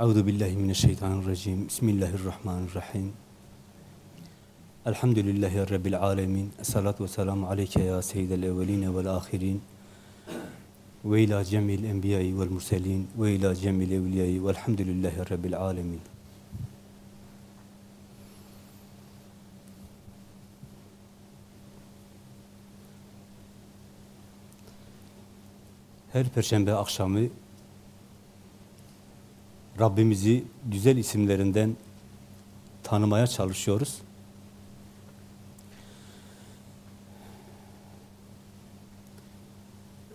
Euzu billahi mineşşeytanirracim. Bismillahirrahmanirrahim. Elhamdülillahi rabbil alamin. Essalatu vesselamu aleyke ya seyyidel evvelin ve'l ahirin. Ve ila cemil enbiya'i ve'l murselin ve ila cemil evliya'i ve'lhamdülillahi rabbil alamin. Her perşembe akşamı Rabbimizi güzel isimlerinden tanımaya çalışıyoruz.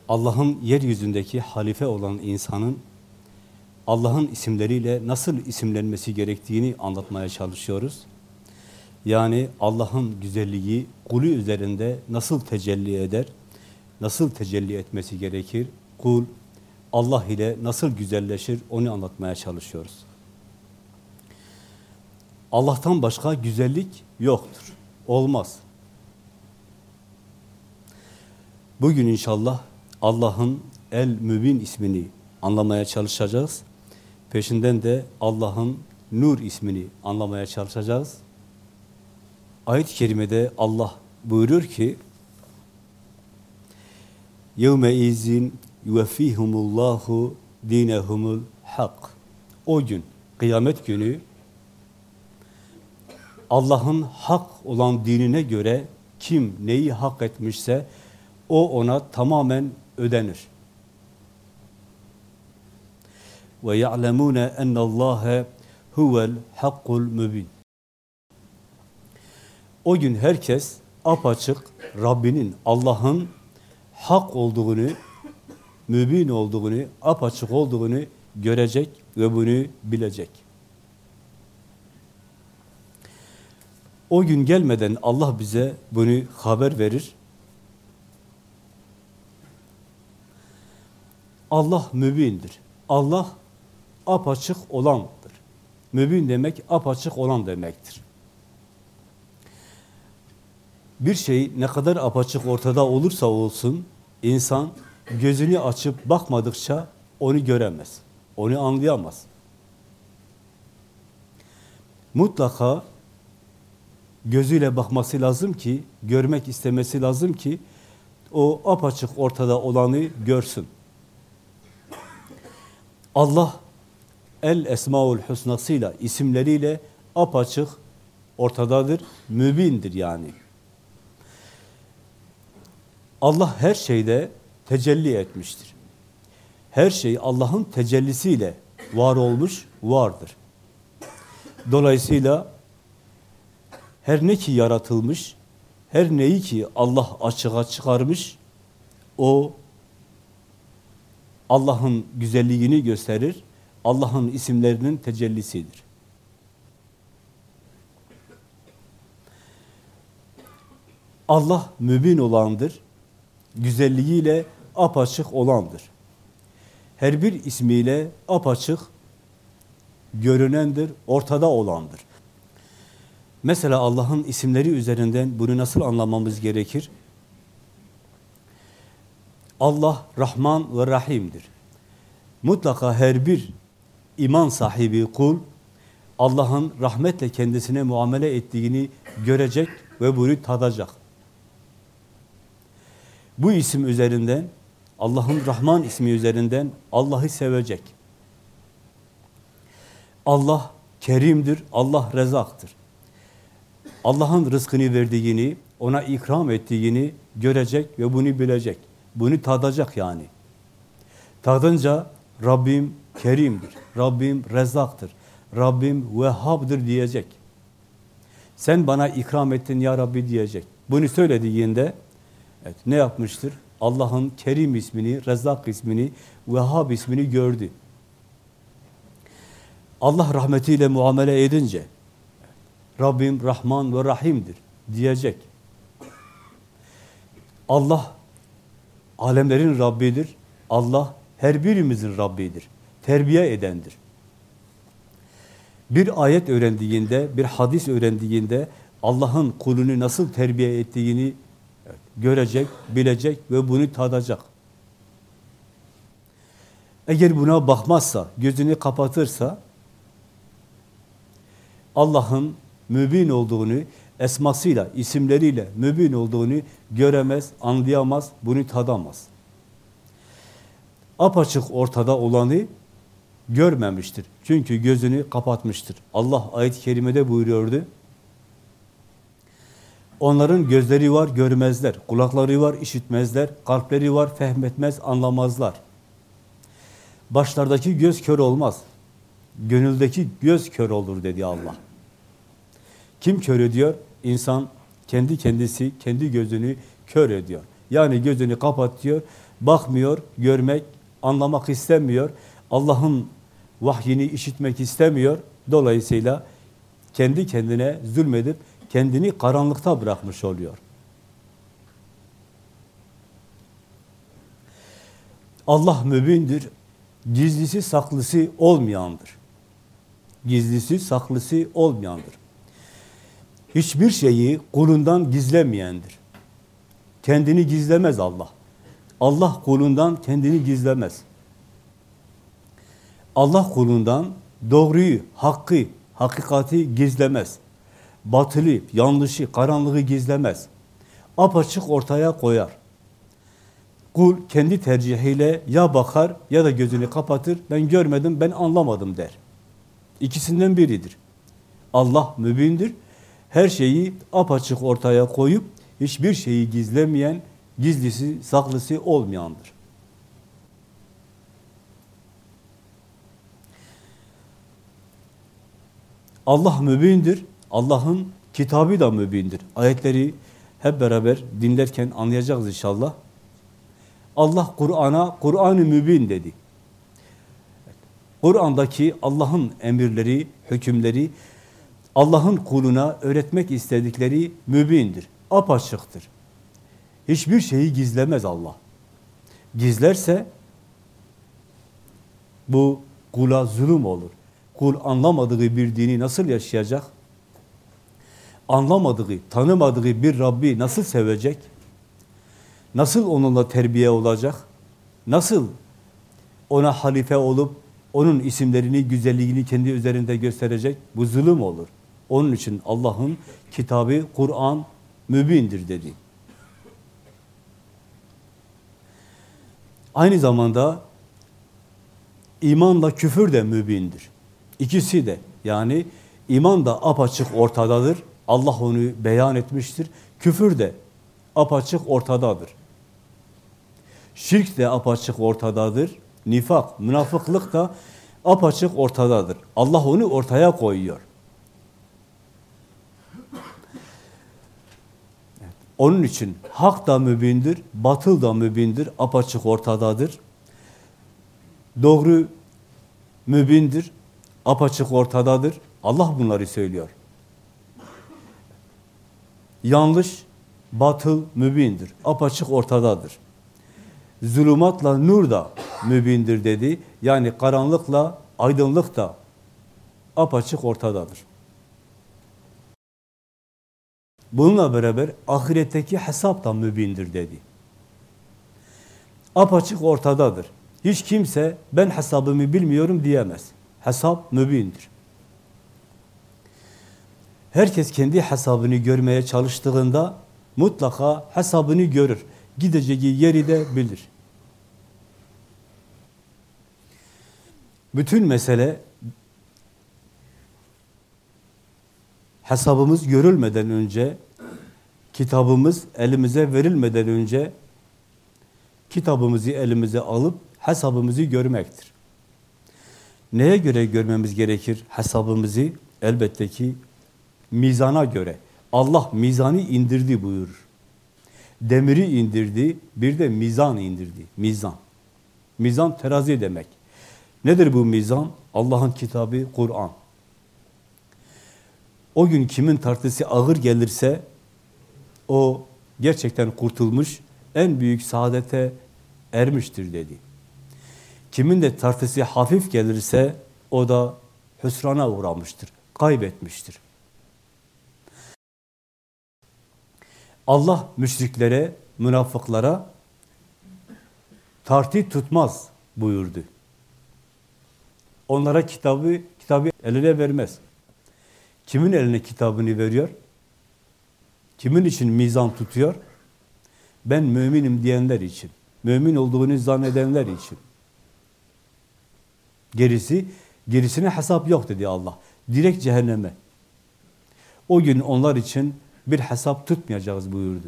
Allah'ın yeryüzündeki halife olan insanın Allah'ın isimleriyle nasıl isimlenmesi gerektiğini anlatmaya çalışıyoruz. Yani Allah'ın güzelliği kulü üzerinde nasıl tecelli eder, nasıl tecelli etmesi gerekir, kul Allah ile nasıl güzelleşir onu anlatmaya çalışıyoruz. Allah'tan başka güzellik yoktur. Olmaz. Bugün inşallah Allah'ın El Mübin ismini anlamaya çalışacağız. Peşinden de Allah'ın Nur ismini anlamaya çalışacağız. Ayet-i kerimede Allah buyuruyor ki: "Yevme izin yuveffihumullahu dinehumul hak. O gün, kıyamet günü Allah'ın hak olan dinine göre kim neyi hak etmişse o ona tamamen ödenir. Ve ya'lemune ennallâhe huvel hakkul mübin. O gün herkes apaçık Rabbinin, Allah'ın hak olduğunu mübin olduğunu, apaçık olduğunu görecek ve bunu bilecek. O gün gelmeden Allah bize bunu haber verir. Allah mübindir. Allah apaçık olandır. Mübin demek apaçık olan demektir. Bir şey ne kadar apaçık ortada olursa olsun insan gözünü açıp bakmadıkça onu göremez. Onu anlayamaz. Mutlaka gözüyle bakması lazım ki, görmek istemesi lazım ki o apaçık ortada olanı görsün. Allah El Esmaül Hüsnasıyla, isimleriyle apaçık ortadadır, mübindir yani. Allah her şeyde tecelli etmiştir. Her şey Allah'ın tecellisiyle var olmuş, vardır. Dolayısıyla her ne ki yaratılmış, her neyi ki Allah açığa çıkarmış, o Allah'ın güzelliğini gösterir, Allah'ın isimlerinin tecellisidir. Allah mübin olandır, güzelliğiyle apaçık olandır. Her bir ismiyle apaçık görünendir, ortada olandır. Mesela Allah'ın isimleri üzerinden bunu nasıl anlamamız gerekir? Allah Rahman ve Rahim'dir. Mutlaka her bir iman sahibi kul Allah'ın rahmetle kendisine muamele ettiğini görecek ve bunu tadacak. Bu isim üzerinden, Allah'ın Rahman ismi üzerinden Allah'ı sevecek. Allah kerimdir, Allah rezaktır. Allah'ın rızkını verdiğini, ona ikram ettiğini görecek ve bunu bilecek. Bunu tadacak yani. Tadınca Rabbim kerimdir, Rabbim rezaktır, Rabbim vehhabdır diyecek. Sen bana ikram ettin ya Rabbi diyecek. Bunu söylediğinde Evet, ne yapmıştır? Allah'ın Kerim ismini, Rezzak ismini, Vehhab ismini gördü. Allah rahmetiyle muamele edince Rabbim Rahman ve Rahim'dir diyecek. Allah alemlerin Rabbidir. Allah her birimizin Rabbidir. Terbiye edendir. Bir ayet öğrendiğinde, bir hadis öğrendiğinde Allah'ın kulunu nasıl terbiye ettiğini görecek, bilecek ve bunu tadacak. Eğer buna bakmazsa, gözünü kapatırsa Allah'ın mübin olduğunu, esmasıyla, isimleriyle mübin olduğunu göremez, anlayamaz, bunu tadamaz. Apaçık ortada olanı görmemiştir. Çünkü gözünü kapatmıştır. Allah ayet-i kerimede buyuruyordu. Onların gözleri var, görmezler. Kulakları var, işitmezler. Kalpleri var, fehmetmez, anlamazlar. Başlardaki göz kör olmaz. Gönüldeki göz kör olur dedi Allah. Kim kör ediyor? İnsan kendi kendisi, kendi gözünü kör ediyor. Yani gözünü kapatıyor, bakmıyor, görmek, anlamak istemiyor. Allah'ın vahyini işitmek istemiyor. Dolayısıyla kendi kendine zulmedip kendini karanlıkta bırakmış oluyor. Allah mübindir, gizlisi saklısı olmayandır. Gizlisi saklısı olmayandır. Hiçbir şeyi kulundan gizlemeyendir. Kendini gizlemez Allah. Allah kulundan kendini gizlemez. Allah kulundan doğruyu, hakkı, hakikati gizlemez. Batılı, yanlışı, karanlığı gizlemez. Apaçık ortaya koyar. Kul kendi tercihiyle ya bakar ya da gözünü kapatır. Ben görmedim, ben anlamadım der. İkisinden biridir. Allah mübindir. Her şeyi apaçık ortaya koyup hiçbir şeyi gizlemeyen, gizlisi, saklısı olmayandır. Allah mübindir. Allah'ın kitabı da mübindir. Ayetleri hep beraber dinlerken anlayacağız inşallah. Allah Kur'an'a Kur'an-ı Mübin dedi. Kur'an'daki Allah'ın emirleri, hükümleri, Allah'ın kuluna öğretmek istedikleri mübindir, apaçıktır. Hiçbir şeyi gizlemez Allah. Gizlerse bu kula zulüm olur. Kul anlamadığı bir dini nasıl yaşayacak? Anlamadığı, tanımadığı bir Rabbi nasıl sevecek? Nasıl onunla terbiye olacak? Nasıl ona halife olup onun isimlerini, güzelliğini kendi üzerinde gösterecek? Bu zulüm olur. Onun için Allah'ın kitabı, Kur'an mübindir dedi. Aynı zamanda imanla küfür de mübindir. İkisi de yani iman da apaçık ortadadır. Allah onu beyan etmiştir. Küfür de apaçık ortadadır. Şirk de apaçık ortadadır. Nifak, münafıklık da apaçık ortadadır. Allah onu ortaya koyuyor. Onun için hak da mübindir, batıl da mübindir, apaçık ortadadır. Doğru mübindir, apaçık ortadadır. Allah bunları söylüyor. Yanlış, batıl mübindir, apaçık ortadadır. Zulümatla nur da mübindir dedi. Yani karanlıkla aydınlık da apaçık ortadadır. Bununla beraber ahiretteki hesap da mübindir dedi. Apaçık ortadadır. Hiç kimse ben hesabımı bilmiyorum diyemez. Hesap mübindir. Herkes kendi hesabını görmeye çalıştığında mutlaka hesabını görür. Gideceği yeri de bilir. Bütün mesele hesabımız görülmeden önce, kitabımız elimize verilmeden önce kitabımızı elimize alıp hesabımızı görmektir. Neye göre görmemiz gerekir hesabımızı? Elbette ki mizana göre. Allah mizanı indirdi buyurur. Demiri indirdi, bir de mizan indirdi. Mizan. Mizan terazi demek. Nedir bu mizan? Allah'ın kitabı Kur'an. O gün kimin tartısı ağır gelirse o gerçekten kurtulmuş, en büyük saadete ermiştir dedi. Kimin de tartısı hafif gelirse o da hüsrana uğramıştır, kaybetmiştir. Allah müşriklere, münafıklara tartı tutmaz buyurdu. Onlara kitabı kitabı eline vermez. Kimin eline kitabını veriyor? Kimin için mizan tutuyor? Ben müminim diyenler için. Mümin olduğunu zannedenler için. Gerisi, gerisine hesap yok dedi Allah. Direkt cehenneme. O gün onlar için bir hesap tutmayacağız buyurdu.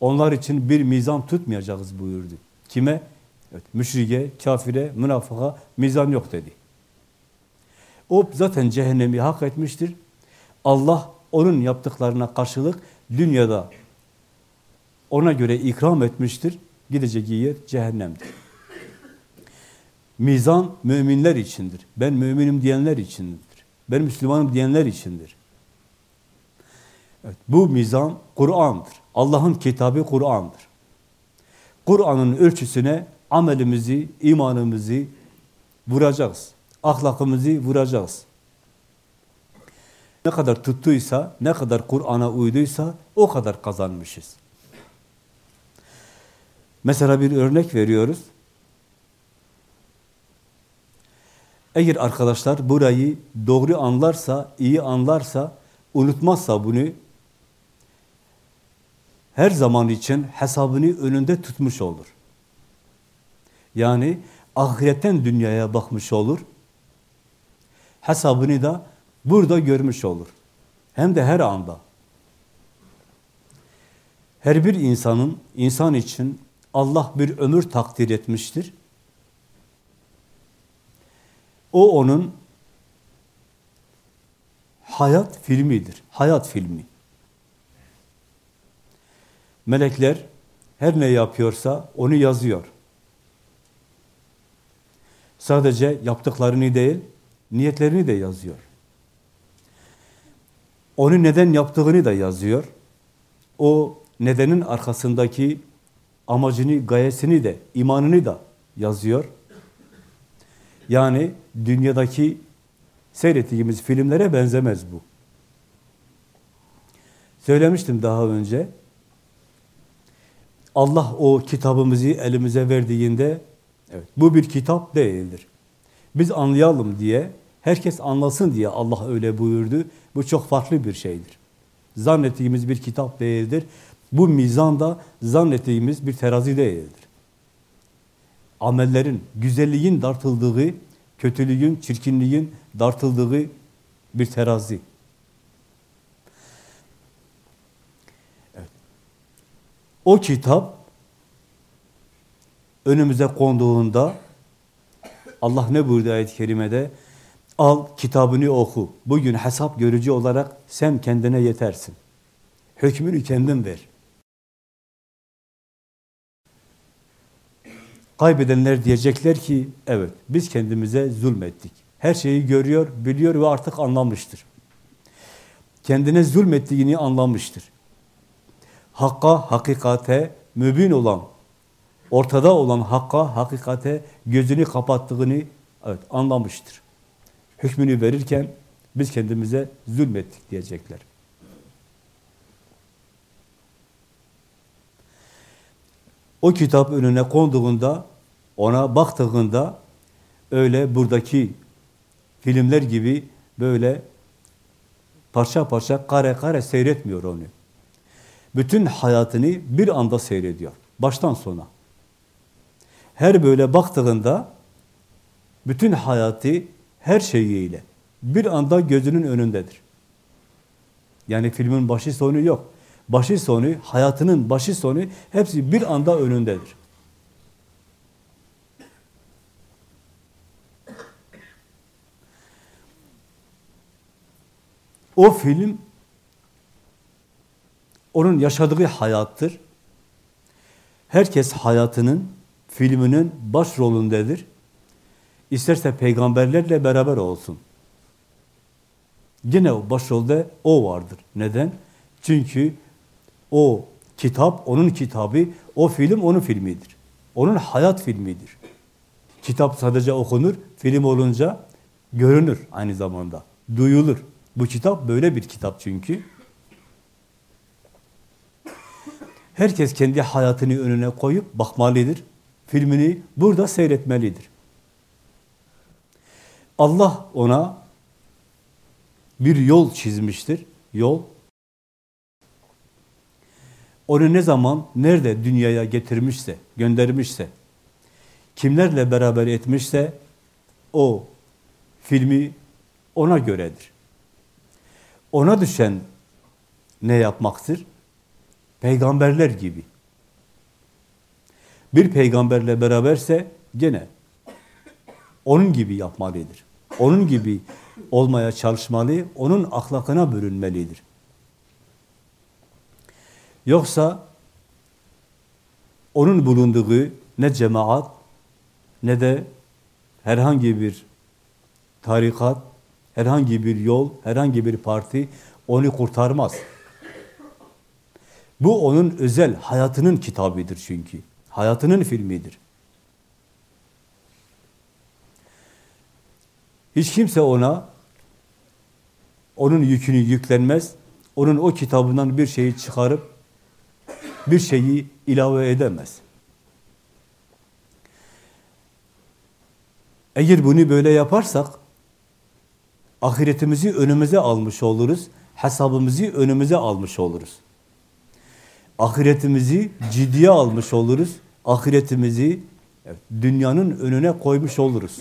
Onlar için bir mizan tutmayacağız buyurdu. Kime? Evet, müşrike, kafire, münafıka mizan yok dedi. O zaten cehennemi hak etmiştir. Allah onun yaptıklarına karşılık dünyada ona göre ikram etmiştir. Gidecek yer cehennemdir. Mizan müminler içindir. Ben müminim diyenler içindir. Ben Müslümanım diyenler içindir. Evet, bu mizan Kur'an'dır. Allah'ın kitabı Kur'an'dır. Kur'an'ın ölçüsüne amelimizi, imanımızı vuracağız. Ahlakımızı vuracağız. Ne kadar tuttuysa, ne kadar Kur'an'a uyduysa o kadar kazanmışız. Mesela bir örnek veriyoruz. Eğer arkadaşlar burayı doğru anlarsa, iyi anlarsa, unutmazsa bunu her zaman için hesabını önünde tutmuş olur. Yani ahiretten dünyaya bakmış olur. Hesabını da burada görmüş olur. Hem de her anda. Her bir insanın, insan için Allah bir ömür takdir etmiştir. O onun hayat filmidir. Hayat filmi. Melekler her ne yapıyorsa onu yazıyor. Sadece yaptıklarını değil, niyetlerini de yazıyor. Onu neden yaptığını da yazıyor. O nedenin arkasındaki amacını, gayesini de, imanını da yazıyor. Yani dünyadaki seyrettiğimiz filmlere benzemez bu. Söylemiştim daha önce. Allah o kitabımızı elimize verdiğinde evet bu bir kitap değildir. Biz anlayalım diye, herkes anlasın diye Allah öyle buyurdu. Bu çok farklı bir şeydir. Zannettiğimiz bir kitap değildir. Bu mizan da zannettiğimiz bir terazi değildir. Amellerin, güzelliğin dartıldığı, kötülüğün, çirkinliğin dartıldığı bir terazi. O kitap önümüze konduğunda Allah ne buyurdu ayet-i kerimede? Al kitabını oku. Bugün hesap görücü olarak sen kendine yetersin. Hükmünü kendin ver. Kaybedenler diyecekler ki, evet biz kendimize zulmettik. Her şeyi görüyor, biliyor ve artık anlamıştır. Kendine zulmettiğini anlamıştır. Hakka, hakikate, mübin olan, ortada olan hakka, hakikate gözünü kapattığını evet, anlamıştır. Hükmünü verirken biz kendimize zulmettik diyecekler. O kitap önüne konduğunda, ona baktığında öyle buradaki filmler gibi böyle parça parça kare kare seyretmiyor onu. Bütün hayatını bir anda seyrediyor. Baştan sona. Her böyle baktığında bütün hayatı her şeyiyle bir anda gözünün önündedir. Yani filmin başı sonu yok başı sonu, hayatının başı sonu hepsi bir anda önündedir. O film onun yaşadığı hayattır. Herkes hayatının, filminin başrolündedir. İsterse peygamberlerle beraber olsun. Yine o başrolde o vardır. Neden? Çünkü o kitap onun kitabı, o film onun filmidir. Onun hayat filmidir. Kitap sadece okunur, film olunca görünür aynı zamanda, duyulur. Bu kitap böyle bir kitap çünkü. Herkes kendi hayatını önüne koyup bakmalıdır. Filmini burada seyretmelidir. Allah ona bir yol çizmiştir. Yol. Onu ne zaman, nerede dünyaya getirmişse, göndermişse, kimlerle beraber etmişse, o filmi ona göredir. Ona düşen ne yapmaktır? Peygamberler gibi. Bir peygamberle beraberse gene onun gibi yapmalıdır. Onun gibi olmaya çalışmalı, onun ahlakına bürünmelidir. Yoksa onun bulunduğu ne cemaat ne de herhangi bir tarikat, herhangi bir yol, herhangi bir parti onu kurtarmaz. Bu onun özel hayatının kitabıdır çünkü. Hayatının filmidir. Hiç kimse ona onun yükünü yüklenmez. Onun o kitabından bir şeyi çıkarıp bir şeyi ilave edemez. Eğer bunu böyle yaparsak ahiretimizi önümüze almış oluruz. Hesabımızı önümüze almış oluruz. Ahiretimizi ciddiye almış oluruz. Ahiretimizi dünyanın önüne koymuş oluruz.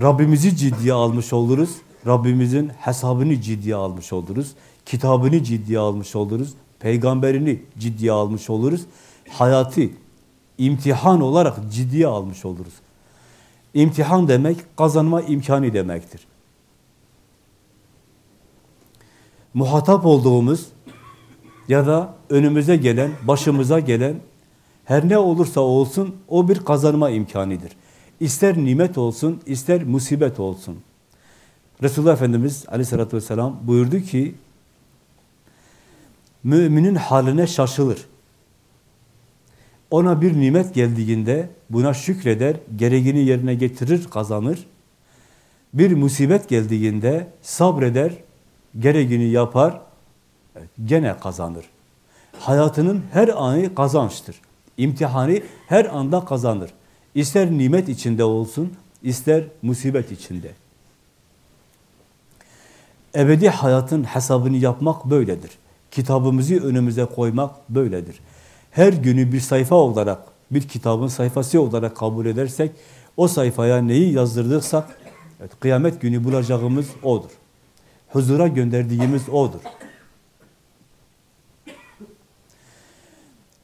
Rabbimizi ciddiye almış oluruz. Rabbimizin hesabını ciddiye almış oluruz. Kitabını ciddiye almış oluruz. Peygamberini ciddiye almış oluruz. Hayatı imtihan olarak ciddiye almış oluruz. İmtihan demek kazanma imkanı demektir. Muhatap olduğumuz ya da önümüze gelen, başımıza gelen her ne olursa olsun o bir kazanma imkanıdır. İster nimet olsun, ister musibet olsun. Resulullah Efendimiz aleyhissalatü vesselam buyurdu ki, müminin haline şaşılır. Ona bir nimet geldiğinde buna şükreder, gereğini yerine getirir, kazanır. Bir musibet geldiğinde sabreder, gereğini yapar, gene kazanır. Hayatının her anı kazançtır. İmtihanı her anda kazanır. İster nimet içinde olsun, ister musibet içinde. Ebedi hayatın hesabını yapmak böyledir. Kitabımızı önümüze koymak böyledir. Her günü bir sayfa olarak, bir kitabın sayfası olarak kabul edersek, o sayfaya neyi yazdırdıksak, evet, kıyamet günü bulacağımız odur. Huzura gönderdiğimiz odur.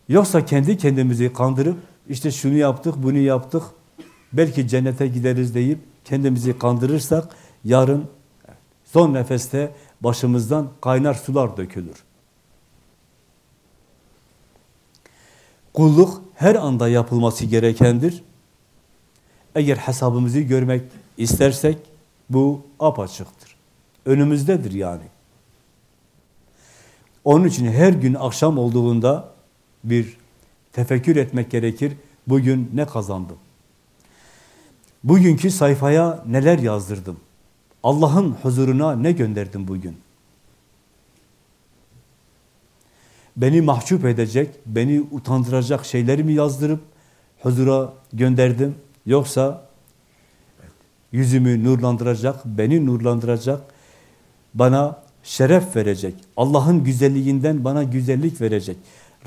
Yoksa kendi kendimizi kandırıp, işte şunu yaptık, bunu yaptık, belki cennete gideriz deyip kendimizi kandırırsak, yarın son nefeste başımızdan kaynar sular dökülür. Kulluk her anda yapılması gerekendir. Eğer hesabımızı görmek istersek bu apaçıktır. Önümüzdedir yani. Onun için her gün akşam olduğunda bir tefekkür etmek gerekir. Bugün ne kazandım? Bugünkü sayfaya neler yazdırdım? Allah'ın huzuruna ne gönderdim bugün? Beni mahcup edecek, beni utandıracak şeyleri mi yazdırıp huzura gönderdim? Yoksa yüzümü nurlandıracak, beni nurlandıracak, bana şeref verecek, Allah'ın güzelliğinden bana güzellik verecek,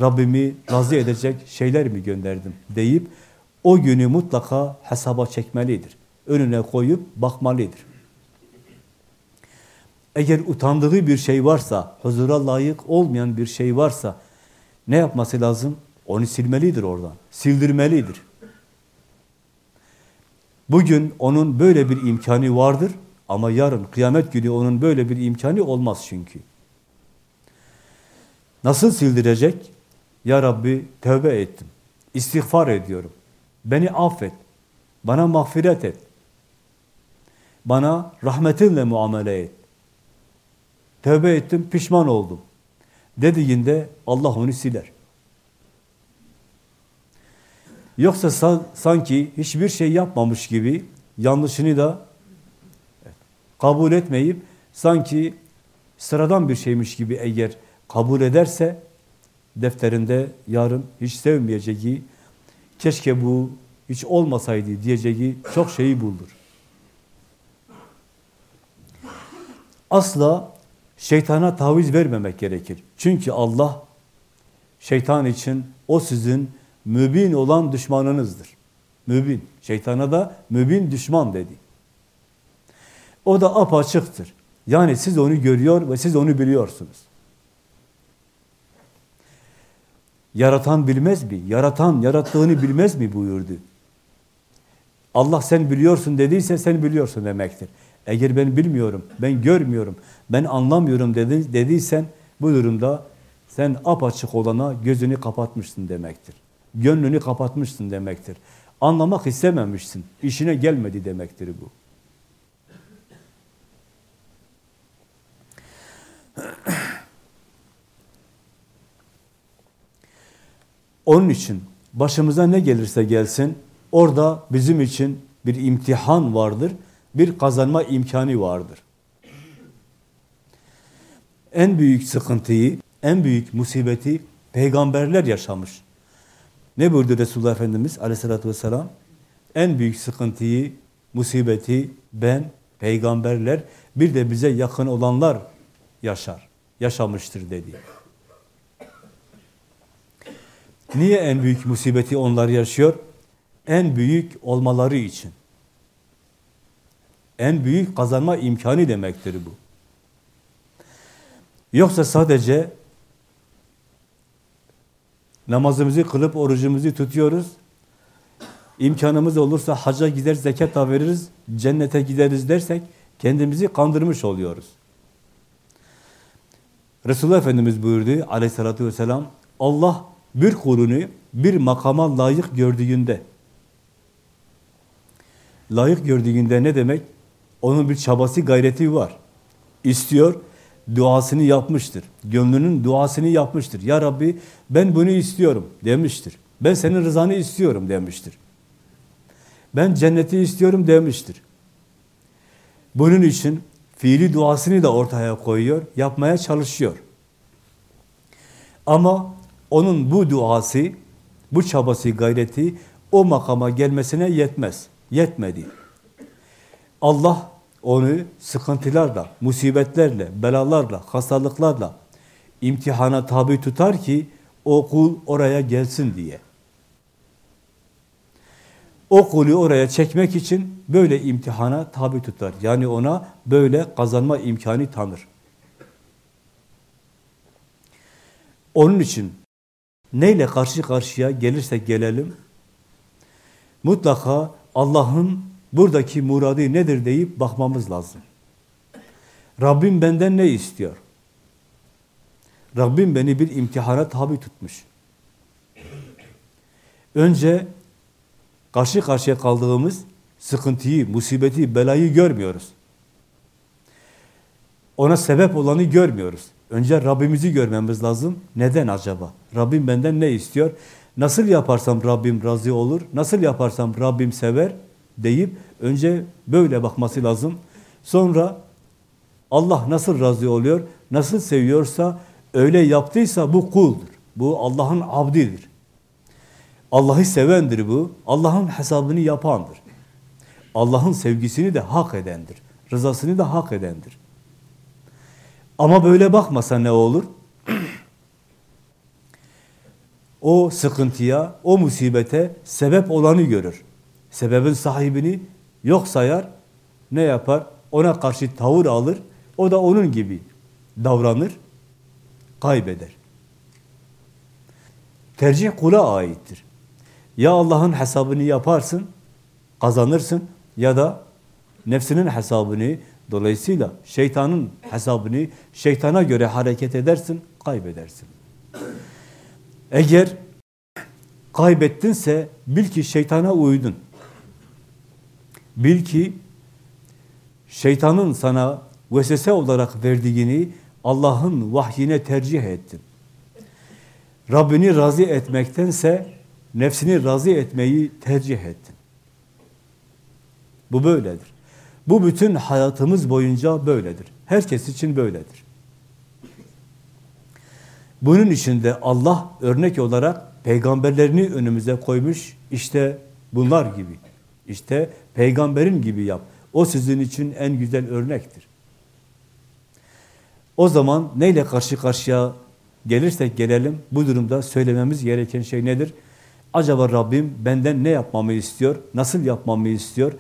Rabbimi razı edecek şeyler mi gönderdim deyip o günü mutlaka hesaba çekmelidir. Önüne koyup bakmalıdır. Eğer utandığı bir şey varsa, huzura layık olmayan bir şey varsa ne yapması lazım? Onu silmelidir oradan. Sildirmelidir. Bugün onun böyle bir imkanı vardır ama yarın kıyamet günü onun böyle bir imkanı olmaz çünkü. Nasıl sildirecek? Ya Rabbi tövbe ettim. İstiğfar ediyorum. Beni affet. Bana mağfiret et. Bana rahmetinle muamele et. Tövbe ettim, pişman oldum. Dediğinde Allah onu siler. Yoksa san, sanki hiçbir şey yapmamış gibi yanlışını da kabul etmeyip sanki sıradan bir şeymiş gibi eğer kabul ederse defterinde yarın hiç sevmeyeceği, keşke bu hiç olmasaydı diyeceği çok şeyi buldur. Asla şeytana taviz vermemek gerekir. Çünkü Allah şeytan için o sizin mübin olan düşmanınızdır. Mübin. Şeytana da mübin düşman dedi. O da apaçıktır. Yani siz onu görüyor ve siz onu biliyorsunuz. Yaratan bilmez mi? Yaratan yarattığını bilmez mi buyurdu. Allah sen biliyorsun dediyse sen biliyorsun demektir. Eğer ben bilmiyorum, ben görmüyorum, ben anlamıyorum dedi, dediysen bu durumda sen apaçık olana gözünü kapatmışsın demektir. Gönlünü kapatmışsın demektir. Anlamak istememişsin. İşine gelmedi demektir bu. Onun için başımıza ne gelirse gelsin orada bizim için bir imtihan vardır, bir kazanma imkanı vardır. En büyük sıkıntıyı, en büyük musibeti peygamberler yaşamış. Ne buyurdu Resulullah Efendimiz aleyhissalatü vesselam? En büyük sıkıntıyı, musibeti ben, peygamberler, bir de bize yakın olanlar yaşar, yaşamıştır dedi. Niye en büyük musibeti onlar yaşıyor? En büyük olmaları için. En büyük kazanma imkanı demektir bu. Yoksa sadece namazımızı kılıp orucumuzu tutuyoruz. İmkanımız olursa hacca gider, zekat da veririz, cennete gideriz dersek kendimizi kandırmış oluyoruz. Resulullah Efendimiz buyurdu aleyhissalatü vesselam, Allah bir kulunu bir makama layık gördüğünde, layık gördüğünde ne demek? Onun bir çabası, gayreti var. İstiyor, duasını yapmıştır. Gönlünün duasını yapmıştır. Ya Rabbi ben bunu istiyorum demiştir. Ben senin rızanı istiyorum demiştir. Ben cenneti istiyorum demiştir. Bunun için fiili duasını da ortaya koyuyor, yapmaya çalışıyor. Ama onun bu duası, bu çabası, gayreti o makama gelmesine yetmez. Yetmedi. Allah onu sıkıntılarla, musibetlerle, belalarla, hastalıklarla imtihana tabi tutar ki o kul oraya gelsin diye. O kulü oraya çekmek için böyle imtihana tabi tutar. Yani ona böyle kazanma imkanı tanır. Onun için neyle karşı karşıya gelirsek gelelim, mutlaka Allah'ın buradaki muradı nedir deyip bakmamız lazım. Rabbim benden ne istiyor? Rabbim beni bir imtihana tabi tutmuş. Önce karşı karşıya kaldığımız sıkıntıyı, musibeti, belayı görmüyoruz. Ona sebep olanı görmüyoruz. Önce Rabbimizi görmemiz lazım. Neden acaba? Rabbim benden ne istiyor? Nasıl yaparsam Rabbim razı olur? Nasıl yaparsam Rabbim sever? deyip önce böyle bakması lazım. Sonra Allah nasıl razı oluyor? Nasıl seviyorsa öyle yaptıysa bu kuldur. Bu Allah'ın abdidir. Allah'ı sevendir bu. Allah'ın hesabını yapandır. Allah'ın sevgisini de hak edendir. Rızasını da hak edendir. Ama böyle bakmasa ne olur? o sıkıntıya, o musibete sebep olanı görür. Sebebin sahibini yok sayar, ne yapar? Ona karşı tavır alır, o da onun gibi davranır, kaybeder. Tercih kula aittir. Ya Allah'ın hesabını yaparsın, kazanırsın ya da nefsinin hesabını, dolayısıyla şeytanın hesabını şeytana göre hareket edersin, kaybedersin. Eğer kaybettinse bil ki şeytana uydun. Bil ki şeytanın sana vesvese olarak verdiğini Allah'ın vahyine tercih ettin. Rabbini razı etmektense nefsini razı etmeyi tercih ettin. Bu böyledir. Bu bütün hayatımız boyunca böyledir. Herkes için böyledir. Bunun için de Allah örnek olarak peygamberlerini önümüze koymuş. İşte bunlar gibi. İşte peygamberin gibi yap. O sizin için en güzel örnektir. O zaman neyle karşı karşıya gelirsek gelelim, bu durumda söylememiz gereken şey nedir? Acaba Rabbim benden ne yapmamı istiyor? Nasıl yapmamı istiyor?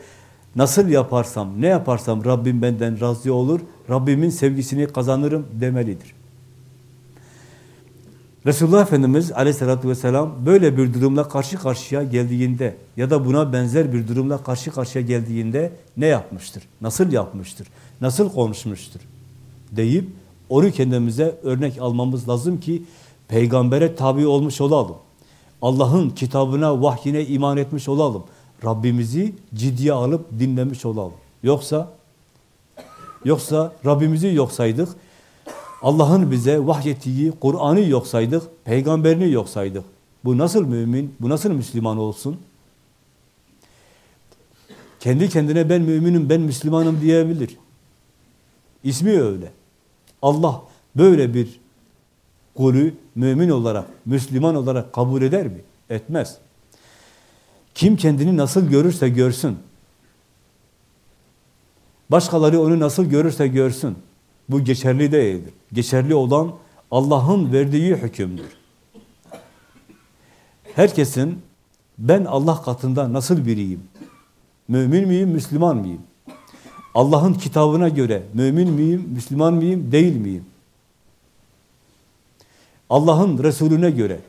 Nasıl yaparsam, ne yaparsam Rabbim benden razı olur, Rabbimin sevgisini kazanırım demelidir. Resulullah Efendimiz aleyhissalatü vesselam böyle bir durumla karşı karşıya geldiğinde ya da buna benzer bir durumla karşı karşıya geldiğinde ne yapmıştır? Nasıl yapmıştır? Nasıl konuşmuştur? Deyip onu kendimize örnek almamız lazım ki peygambere tabi olmuş olalım. Allah'ın kitabına, vahyine iman etmiş olalım. Rabbimizi ciddiye alıp dinlemiş olalım. Yoksa yoksa Rabbimizi yoksaydık, Allah'ın bize vahyettiği Kur'an'ı yoksaydık, peygamberini yoksaydık. Bu nasıl mümin, bu nasıl Müslüman olsun? Kendi kendine ben müminim, ben Müslümanım diyebilir. İsmi öyle. Allah böyle bir kulü mümin olarak, Müslüman olarak kabul eder mi? Etmez. Kim kendini nasıl görürse görsün. Başkaları onu nasıl görürse görsün. Bu geçerli değildir. Geçerli olan Allah'ın verdiği hükümdür. Herkesin ben Allah katında nasıl biriyim? Mümin miyim, Müslüman mıyım? Allah'ın kitabına göre mümin miyim, Müslüman mıyım, değil miyim? Allah'ın Resulüne göre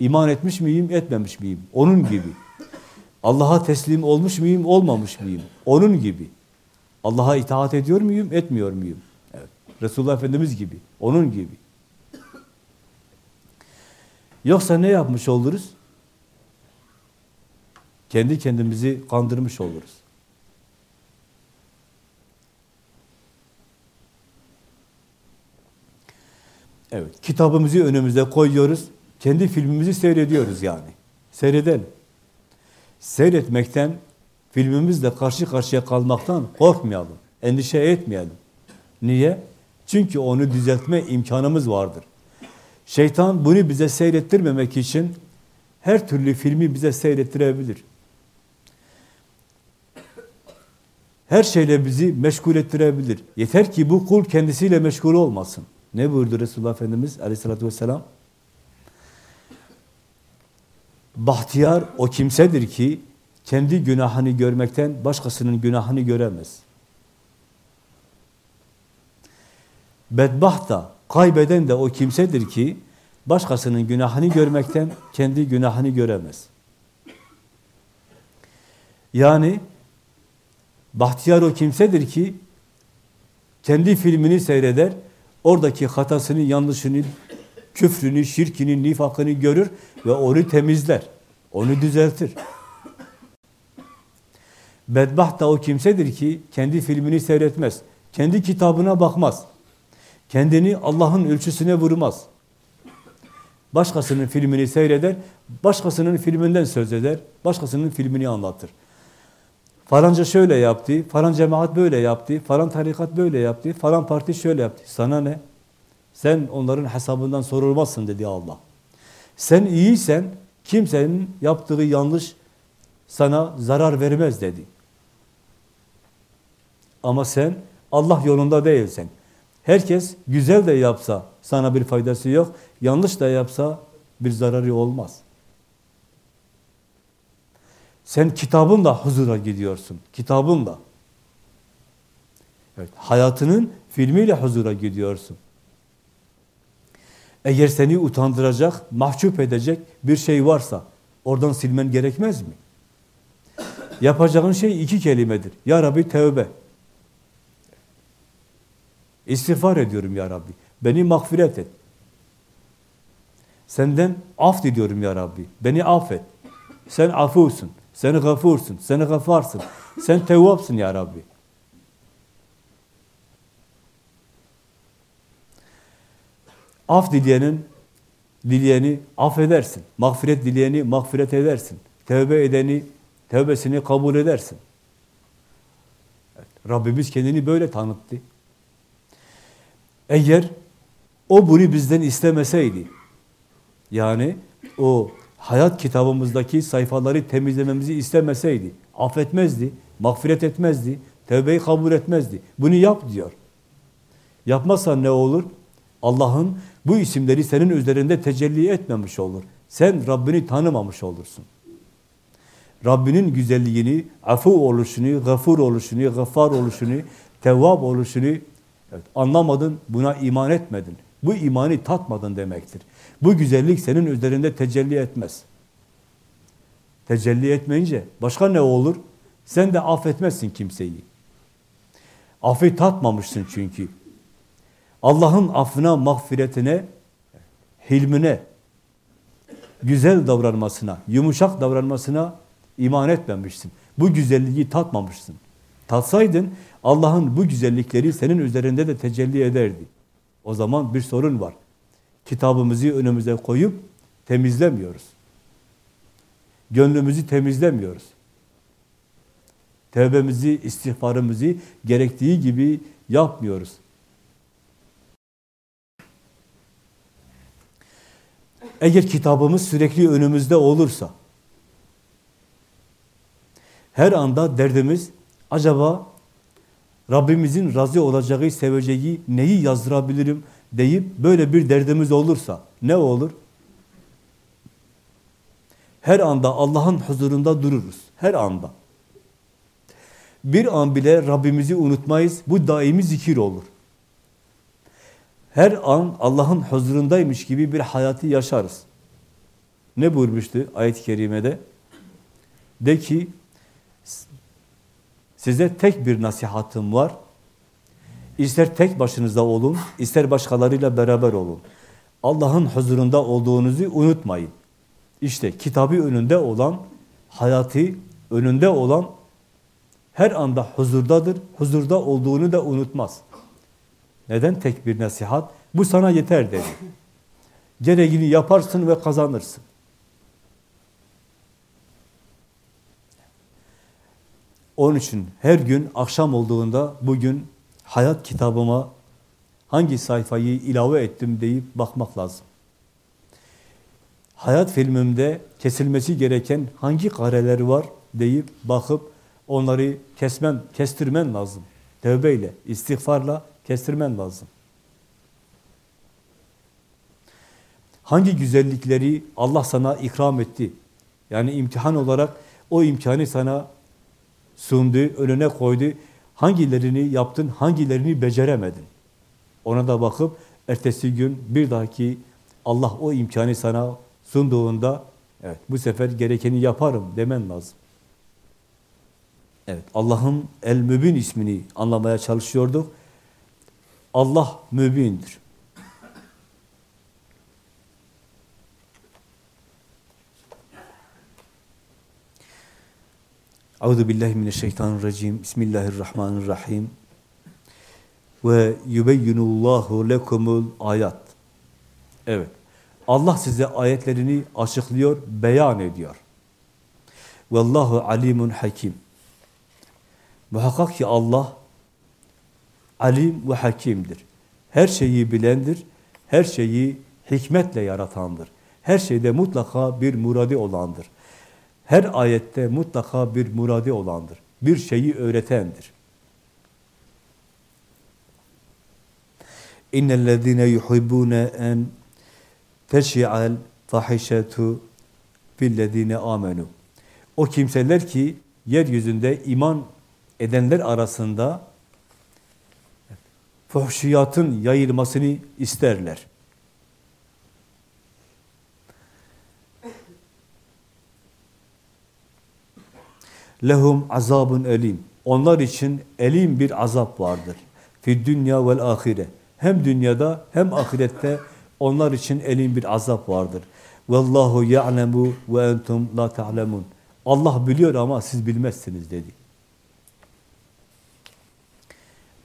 iman etmiş miyim, etmemiş miyim? Onun gibi. Allah'a teslim olmuş muyum, olmamış mıyım? Onun gibi. Allah'a itaat ediyor muyum, etmiyor muyum? Evet. Resulullah Efendimiz gibi, onun gibi. Yoksa ne yapmış oluruz? Kendi kendimizi kandırmış oluruz. Evet, kitabımızı önümüze koyuyoruz. Kendi filmimizi seyrediyoruz yani. Seyredelim. Seyretmekten, filmimizle karşı karşıya kalmaktan korkmayalım. Endişe etmeyelim. Niye? Çünkü onu düzeltme imkanımız vardır. Şeytan bunu bize seyrettirmemek için her türlü filmi bize seyrettirebilir. Her şeyle bizi meşgul ettirebilir. Yeter ki bu kul kendisiyle meşgul olmasın. Ne buyurdu Resulullah Efendimiz aleyhissalatü vesselam? Bahtiyar o kimsedir ki kendi günahını görmekten başkasının günahını göremez. Bedbaht da, kaybeden de o kimsedir ki başkasının günahını görmekten kendi günahını göremez. Yani bahtiyar o kimsedir ki kendi filmini seyreder, oradaki hatasını, yanlışını, küfrünü, şirkini, nifakını görür ve onu temizler. Onu düzeltir. Bedbaht da o kimsedir ki kendi filmini seyretmez. Kendi kitabına bakmaz. Kendini Allah'ın ölçüsüne vurmaz. Başkasının filmini seyreder, başkasının filminden söz eder, başkasının filmini anlatır. Falanca şöyle yaptı, falan cemaat böyle yaptı, falan tarikat böyle yaptı, falan parti şöyle yaptı. Sana ne? Sen onların hesabından sorulmazsın dedi Allah. Sen iyiysen kimsenin yaptığı yanlış sana zarar vermez dedi. Ama sen Allah yolunda değilsen, herkes güzel de yapsa sana bir faydası yok, yanlış da yapsa bir zararı olmaz. Sen kitabınla huzura gidiyorsun, kitabınla. Evet, hayatının filmiyle huzura gidiyorsun. Eğer seni utandıracak, mahcup edecek bir şey varsa oradan silmen gerekmez mi? Yapacağın şey iki kelimedir. Ya Rabbi tövbe. İstiğfar ediyorum ya Rabbi. Beni mağfiret et. Senden af diliyorum ya Rabbi. Beni affet. Sen afusun. Sen gafursun. Sen gafarsın. Sen tevvapsın ya Rabbi. Af dileyenin dileyeni affedersin. Mağfiret dileyeni mağfiret edersin. Tevbe edeni tevbesini kabul edersin. Rabbimiz kendini böyle tanıttı. Eğer o bunu bizden istemeseydi, yani o hayat kitabımızdaki sayfaları temizlememizi istemeseydi, affetmezdi, mağfiret etmezdi, tevbeyi kabul etmezdi. Bunu yap diyor. Yapmazsan ne olur? Allah'ın bu isimleri senin üzerinde tecelli etmemiş olur. Sen Rabbini tanımamış olursun. Rabbinin güzelliğini, afu oluşunu, gafur oluşunu, gaffar oluşunu, tevvab oluşunu evet, anlamadın, buna iman etmedin. Bu imanı tatmadın demektir. Bu güzellik senin üzerinde tecelli etmez. Tecelli etmeyince başka ne olur? Sen de affetmezsin kimseyi. Affı tatmamışsın çünkü. Allah'ın affına, mağfiretine, hilmine, güzel davranmasına, yumuşak davranmasına iman etmemişsin. Bu güzelliği tatmamışsın. Tatsaydın Allah'ın bu güzellikleri senin üzerinde de tecelli ederdi. O zaman bir sorun var. Kitabımızı önümüze koyup temizlemiyoruz. Gönlümüzü temizlemiyoruz. Tevbemizi, istiğfarımızı gerektiği gibi yapmıyoruz. Eğer kitabımız sürekli önümüzde olursa, her anda derdimiz acaba Rabbimizin razı olacağı, seveceği neyi yazdırabilirim deyip böyle bir derdimiz olursa ne olur? Her anda Allah'ın huzurunda dururuz. Her anda. Bir an bile Rabbimizi unutmayız. Bu daimi zikir olur. Her an Allah'ın huzurundaymış gibi bir hayatı yaşarız. Ne buyurmuştu ayet-i kerimede? De ki, size tek bir nasihatım var. İster tek başınızda olun, ister başkalarıyla beraber olun. Allah'ın huzurunda olduğunuzu unutmayın. İşte kitabı önünde olan, hayatı önünde olan her anda huzurdadır. Huzurda olduğunu da unutmaz. Neden tek bir nasihat? Bu sana yeter dedi. Gereğini yaparsın ve kazanırsın. Onun için her gün akşam olduğunda bugün hayat kitabıma hangi sayfayı ilave ettim deyip bakmak lazım. Hayat filmimde kesilmesi gereken hangi kareler var deyip bakıp onları kesmen, kestirmen lazım. Tevbeyle, istiğfarla kestirmen lazım. Hangi güzellikleri Allah sana ikram etti? Yani imtihan olarak o imkanı sana sundu, önüne koydu. Hangilerini yaptın, hangilerini beceremedin? Ona da bakıp ertesi gün bir dahaki Allah o imkanı sana sunduğunda evet bu sefer gerekeni yaparım demen lazım. Evet Allah'ın El Mübin ismini anlamaya çalışıyorduk. Allah mübindir. Euzu billahi mineşşeytanirracim. Bismillahirrahmanirrahim. Ve yubeyyinullahu lekumul ayat. Evet. Allah size ayetlerini açıklıyor, beyan ediyor. Vallahu alimun hakim. Muhakkak ki Allah alim ve hakimdir. Her şeyi bilendir, her şeyi hikmetle yaratandır. Her şeyde mutlaka bir muradi olandır. Her ayette mutlaka bir muradi olandır. Bir şeyi öğretendir. İnnellezîne yuhibbûne en teşi'al fahişetu fillezîne amenu. O kimseler ki yeryüzünde iman edenler arasında fuhşiyatın yayılmasını isterler. Lehum azabun elim. Onlar için elim bir azap vardır. Fi dünya vel ahire. Hem dünyada hem ahirette onlar için elim bir azap vardır. Vallahu ya'lemu ve entum la ta'lemun. Allah biliyor ama siz bilmezsiniz dedi.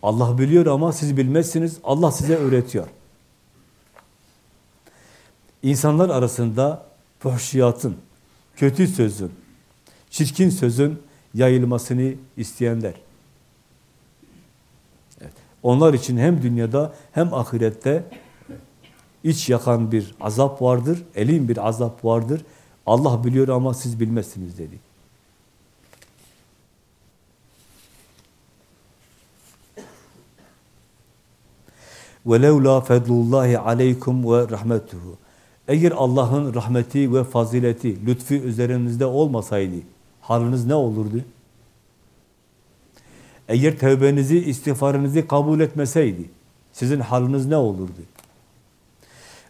Allah biliyor ama siz bilmezsiniz. Allah size öğretiyor. İnsanlar arasında fuhşiyatın, kötü sözün, çirkin sözün yayılmasını isteyenler. Evet. Onlar için hem dünyada hem ahirette iç yakan bir azap vardır, elin bir azap vardır. Allah biliyor ama siz bilmezsiniz dedi. وَلَوْلَا فَضْلُ اللّٰهِ عَلَيْكُمْ وَرَحْمَتُهُ Eğer Allah'ın rahmeti ve fazileti, lütfu üzerinizde olmasaydı, haliniz ne olurdu? Eğer tevbenizi, istiğfarınızı kabul etmeseydi, sizin haliniz ne olurdu?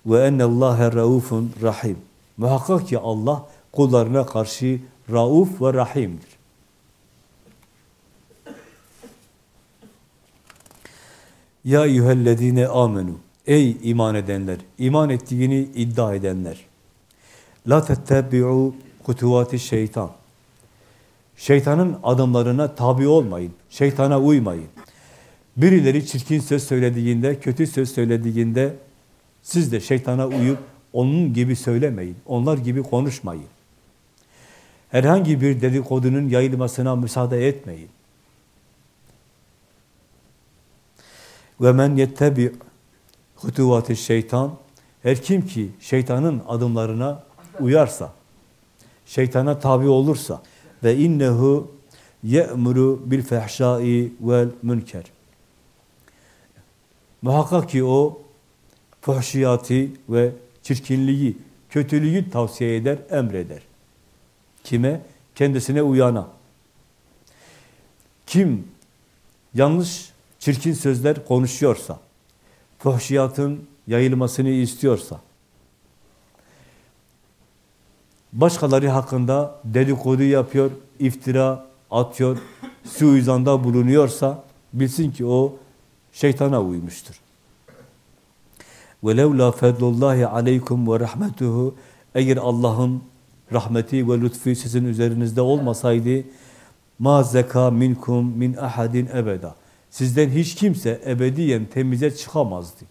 Ve ennallâhe raufun rahim. Muhakkak ki Allah kullarına karşı rauf ve rahimdir. Ya eyyühellezine amenu. Ey iman edenler, iman ettiğini iddia edenler. La tettebi'u kutuvati şeytan. Şeytanın adımlarına tabi olmayın. Şeytana uymayın. Birileri çirkin söz söylediğinde, kötü söz söylediğinde siz de şeytana uyup onun gibi söylemeyin. Onlar gibi konuşmayın. Herhangi bir dedikodunun yayılmasına müsaade etmeyin. Ve men yettebi hutuvati şeytan her kim ki şeytanın adımlarına uyarsa, şeytana tabi olursa ve innehu ye'muru bil fehşai vel münker. Muhakkak ki o fuhşiyatı ve çirkinliği, kötülüğü tavsiye eder, emreder. Kime? Kendisine uyana. Kim yanlış, çirkin sözler konuşuyorsa, fuhşiyatın yayılmasını istiyorsa, başkaları hakkında dedikodu yapıyor, iftira atıyor, suizanda bulunuyorsa, bilsin ki o şeytana uymuştur. وَلَوْلَا فَضْلُ اللّٰهِ عَلَيْكُمْ وَرَحْمَتُهُ Eğer Allah'ın rahmeti ve lütfu sizin üzerinizde olmasaydı ma zeka minkum min ahadin ebeda. Sizden hiç kimse ebediyen temize çıkamazdı.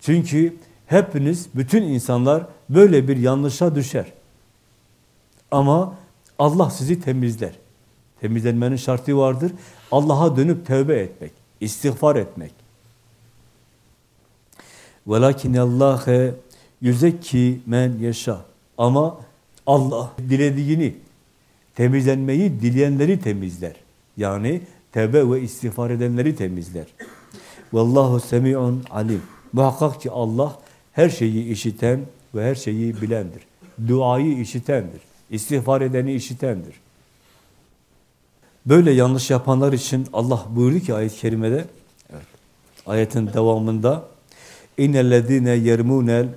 Çünkü hepiniz, bütün insanlar böyle bir yanlışa düşer. Ama Allah sizi temizler. Temizlenmenin şartı vardır. Allah'a dönüp tövbe etmek, istiğfar etmek. وَلَكِنَ اللّٰهَ yüzekki men yaşa. Ama Allah dilediğini, temizlenmeyi dileyenleri temizler. Yani tevbe ve istiğfar edenleri temizler. Vallahu semi'un alim. Muhakkak ki Allah her şeyi işiten ve her şeyi bilendir. Duayı işitendir. İstiğfar edeni işitendir. Böyle yanlış yapanlar için Allah buyurdu ki ayet-i kerimede, evet, ayetin devamında İnnellezîne yermûnel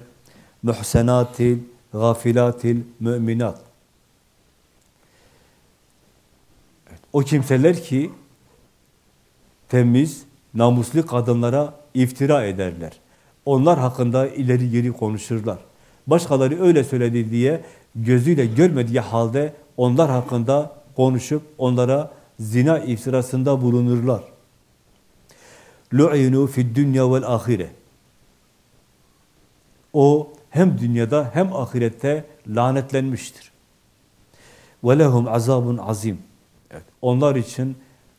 muhsenatil gafilatil müminat. O kimseler ki temiz, namuslu kadınlara iftira ederler. Onlar hakkında ileri geri konuşurlar. Başkaları öyle söyledi diye gözüyle görmediği halde onlar hakkında konuşup onlara zina iftirasında bulunurlar. Fid dunya vel ahire. O hem dünyada hem ahirette lanetlenmiştir. Lehum azabun azim. Onlar için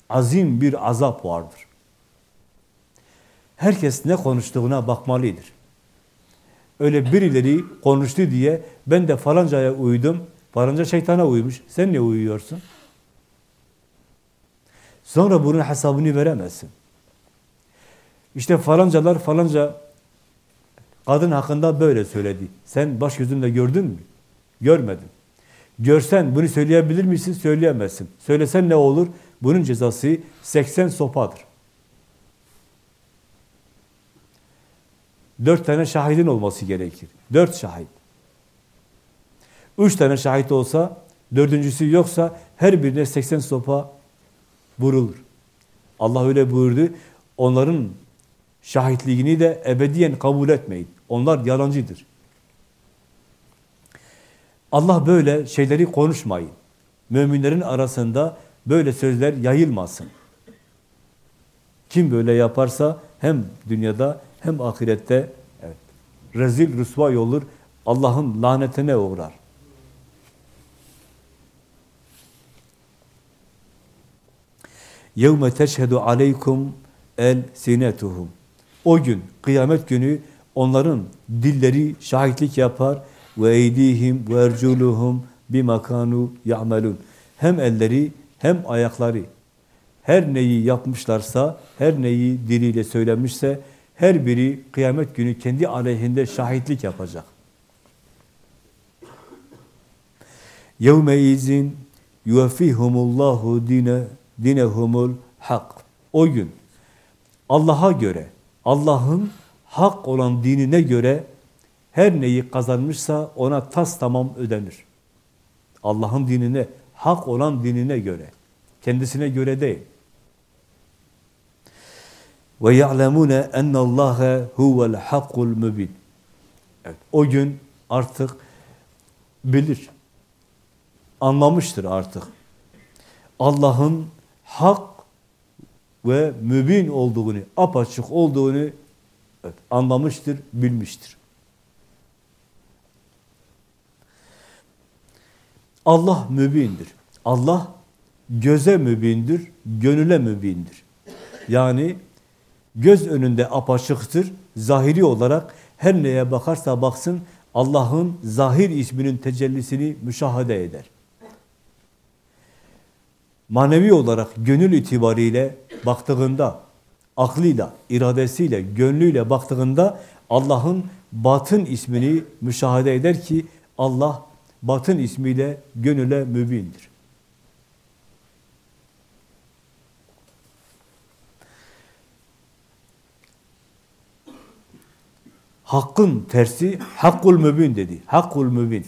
azim bir azap vardır. Herkes ne konuştuğuna bakmalıdır. Öyle birileri konuştu diye ben de falancaya uydum, falanca şeytana uymuş. Sen ne uyuyorsun? Sonra bunun hesabını veremezsin. İşte falancalar falanca Kadın hakkında böyle söyledi. Sen baş gözünle gördün mü? Görmedin. Görsen bunu söyleyebilir misin? Söyleyemezsin. Söylesen ne olur? Bunun cezası 80 sopadır. Dört tane şahidin olması gerekir. Dört şahit. Üç tane şahit olsa, dördüncüsü yoksa her birine 80 sopa vurulur. Allah öyle buyurdu. Onların şahitliğini de ebediyen kabul etmeyin. Onlar yalancıdır. Allah böyle şeyleri konuşmayın. Müminlerin arasında böyle sözler yayılmasın. Kim böyle yaparsa hem dünyada hem ahirette evet, rezil rüsvay olur. Allah'ın lanetine uğrar. يَوْمَ تَشْهَدُ عَلَيْكُمْ el sinetuhum. O gün, kıyamet günü Onların dilleri şahitlik yapar ve eydihim ve erculuhum bima kanu ya'malun. Hem elleri hem ayakları her neyi yapmışlarsa, her neyi diliyle söylemişse her biri kıyamet günü kendi aleyhinde şahitlik yapacak. Yevme izin yuvfihumullahu dine dinehumul hak. O gün Allah'a göre, Allah'ın hak olan dinine göre her neyi kazanmışsa ona tas tamam ödenir. Allah'ın dinine, hak olan dinine göre, kendisine göre değil. Ve ya'lemune ennallâhe huvel hakkul mübin. Evet, o gün artık bilir, anlamıştır artık. Allah'ın hak ve mübin olduğunu, apaçık olduğunu evet, anlamıştır, bilmiştir. Allah mübindir. Allah göze mübindir, gönüle mübindir. Yani göz önünde apaçıktır, zahiri olarak her neye bakarsa baksın Allah'ın zahir isminin tecellisini müşahede eder. Manevi olarak gönül itibariyle baktığında, aklıyla, iradesiyle, gönlüyle baktığında Allah'ın batın ismini müşahede eder ki Allah batın ismiyle gönüle mübindir. Hakkın tersi hakkul mübin dedi. Hakkul mübin.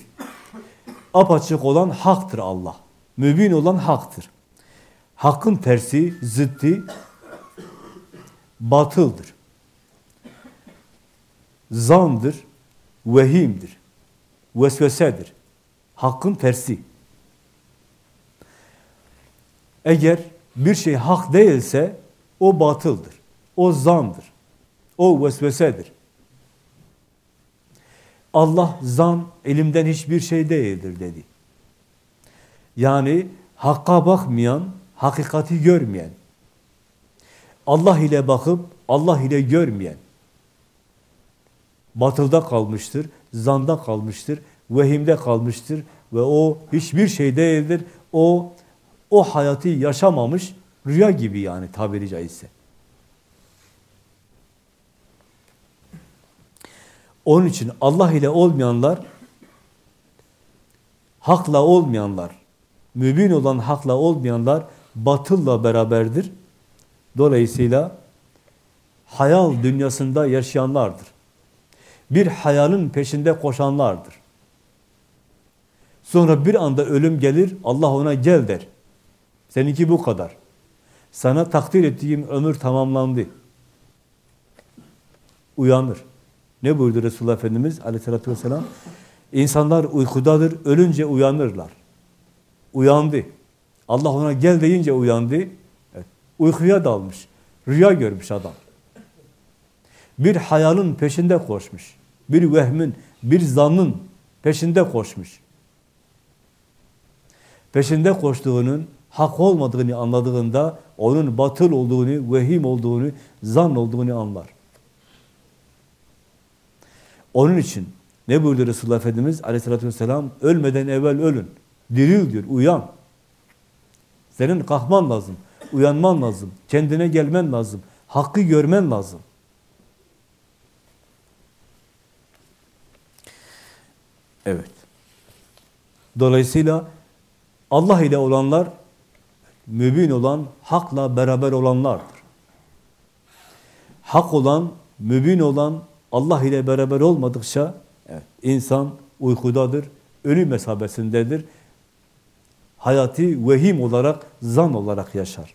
Apaçık olan haktır Allah. Mübin olan haktır. Hakkın tersi, zıddi batıldır. Zandır, vehimdir, vesvesedir. Hakkın tersi. Eğer bir şey hak değilse o batıldır. O zandır. O vesvesedir. Allah zan elimden hiçbir şey değildir dedi. Yani hakka bakmayan, hakikati görmeyen, Allah ile bakıp Allah ile görmeyen, batılda kalmıştır, zanda kalmıştır, vehimde kalmıştır ve o hiçbir şey değildir. O o hayatı yaşamamış, rüya gibi yani tabiri caizse. Onun için Allah ile olmayanlar, hakla olmayanlar, mübin olan hakla olmayanlar batılla beraberdir. Dolayısıyla hayal dünyasında yaşayanlardır. Bir hayalin peşinde koşanlardır. Sonra bir anda ölüm gelir, Allah ona gel der. Seninki bu kadar. Sana takdir ettiğim ömür tamamlandı. Uyanır. Ne buyurdu Resulullah Efendimiz aleyhissalatü vesselam? İnsanlar uykudadır, ölünce uyanırlar. Uyandı. Allah ona gel deyince uyandı. Evet. Uykuya dalmış. Rüya görmüş adam. Bir hayalın peşinde koşmuş. Bir vehmin, bir zannın peşinde koşmuş. Peşinde koştuğunun hak olmadığını anladığında onun batıl olduğunu, vehim olduğunu, zan olduğunu anlar. Onun için ne buyurdu Resulullah Efendimiz aleyhissalatü vesselam? Ölmeden evvel ölün. Diril diyor, uyan. Senin kalkman lazım, uyanman lazım, kendine gelmen lazım, hakkı görmen lazım. Evet. Dolayısıyla Allah ile olanlar mübin olan, hakla beraber olanlardır. Hak olan, mübin olan Allah ile beraber olmadıkça evet, insan uykudadır, ölüm mesabesindedir. Hayatı vehim olarak, zan olarak yaşar.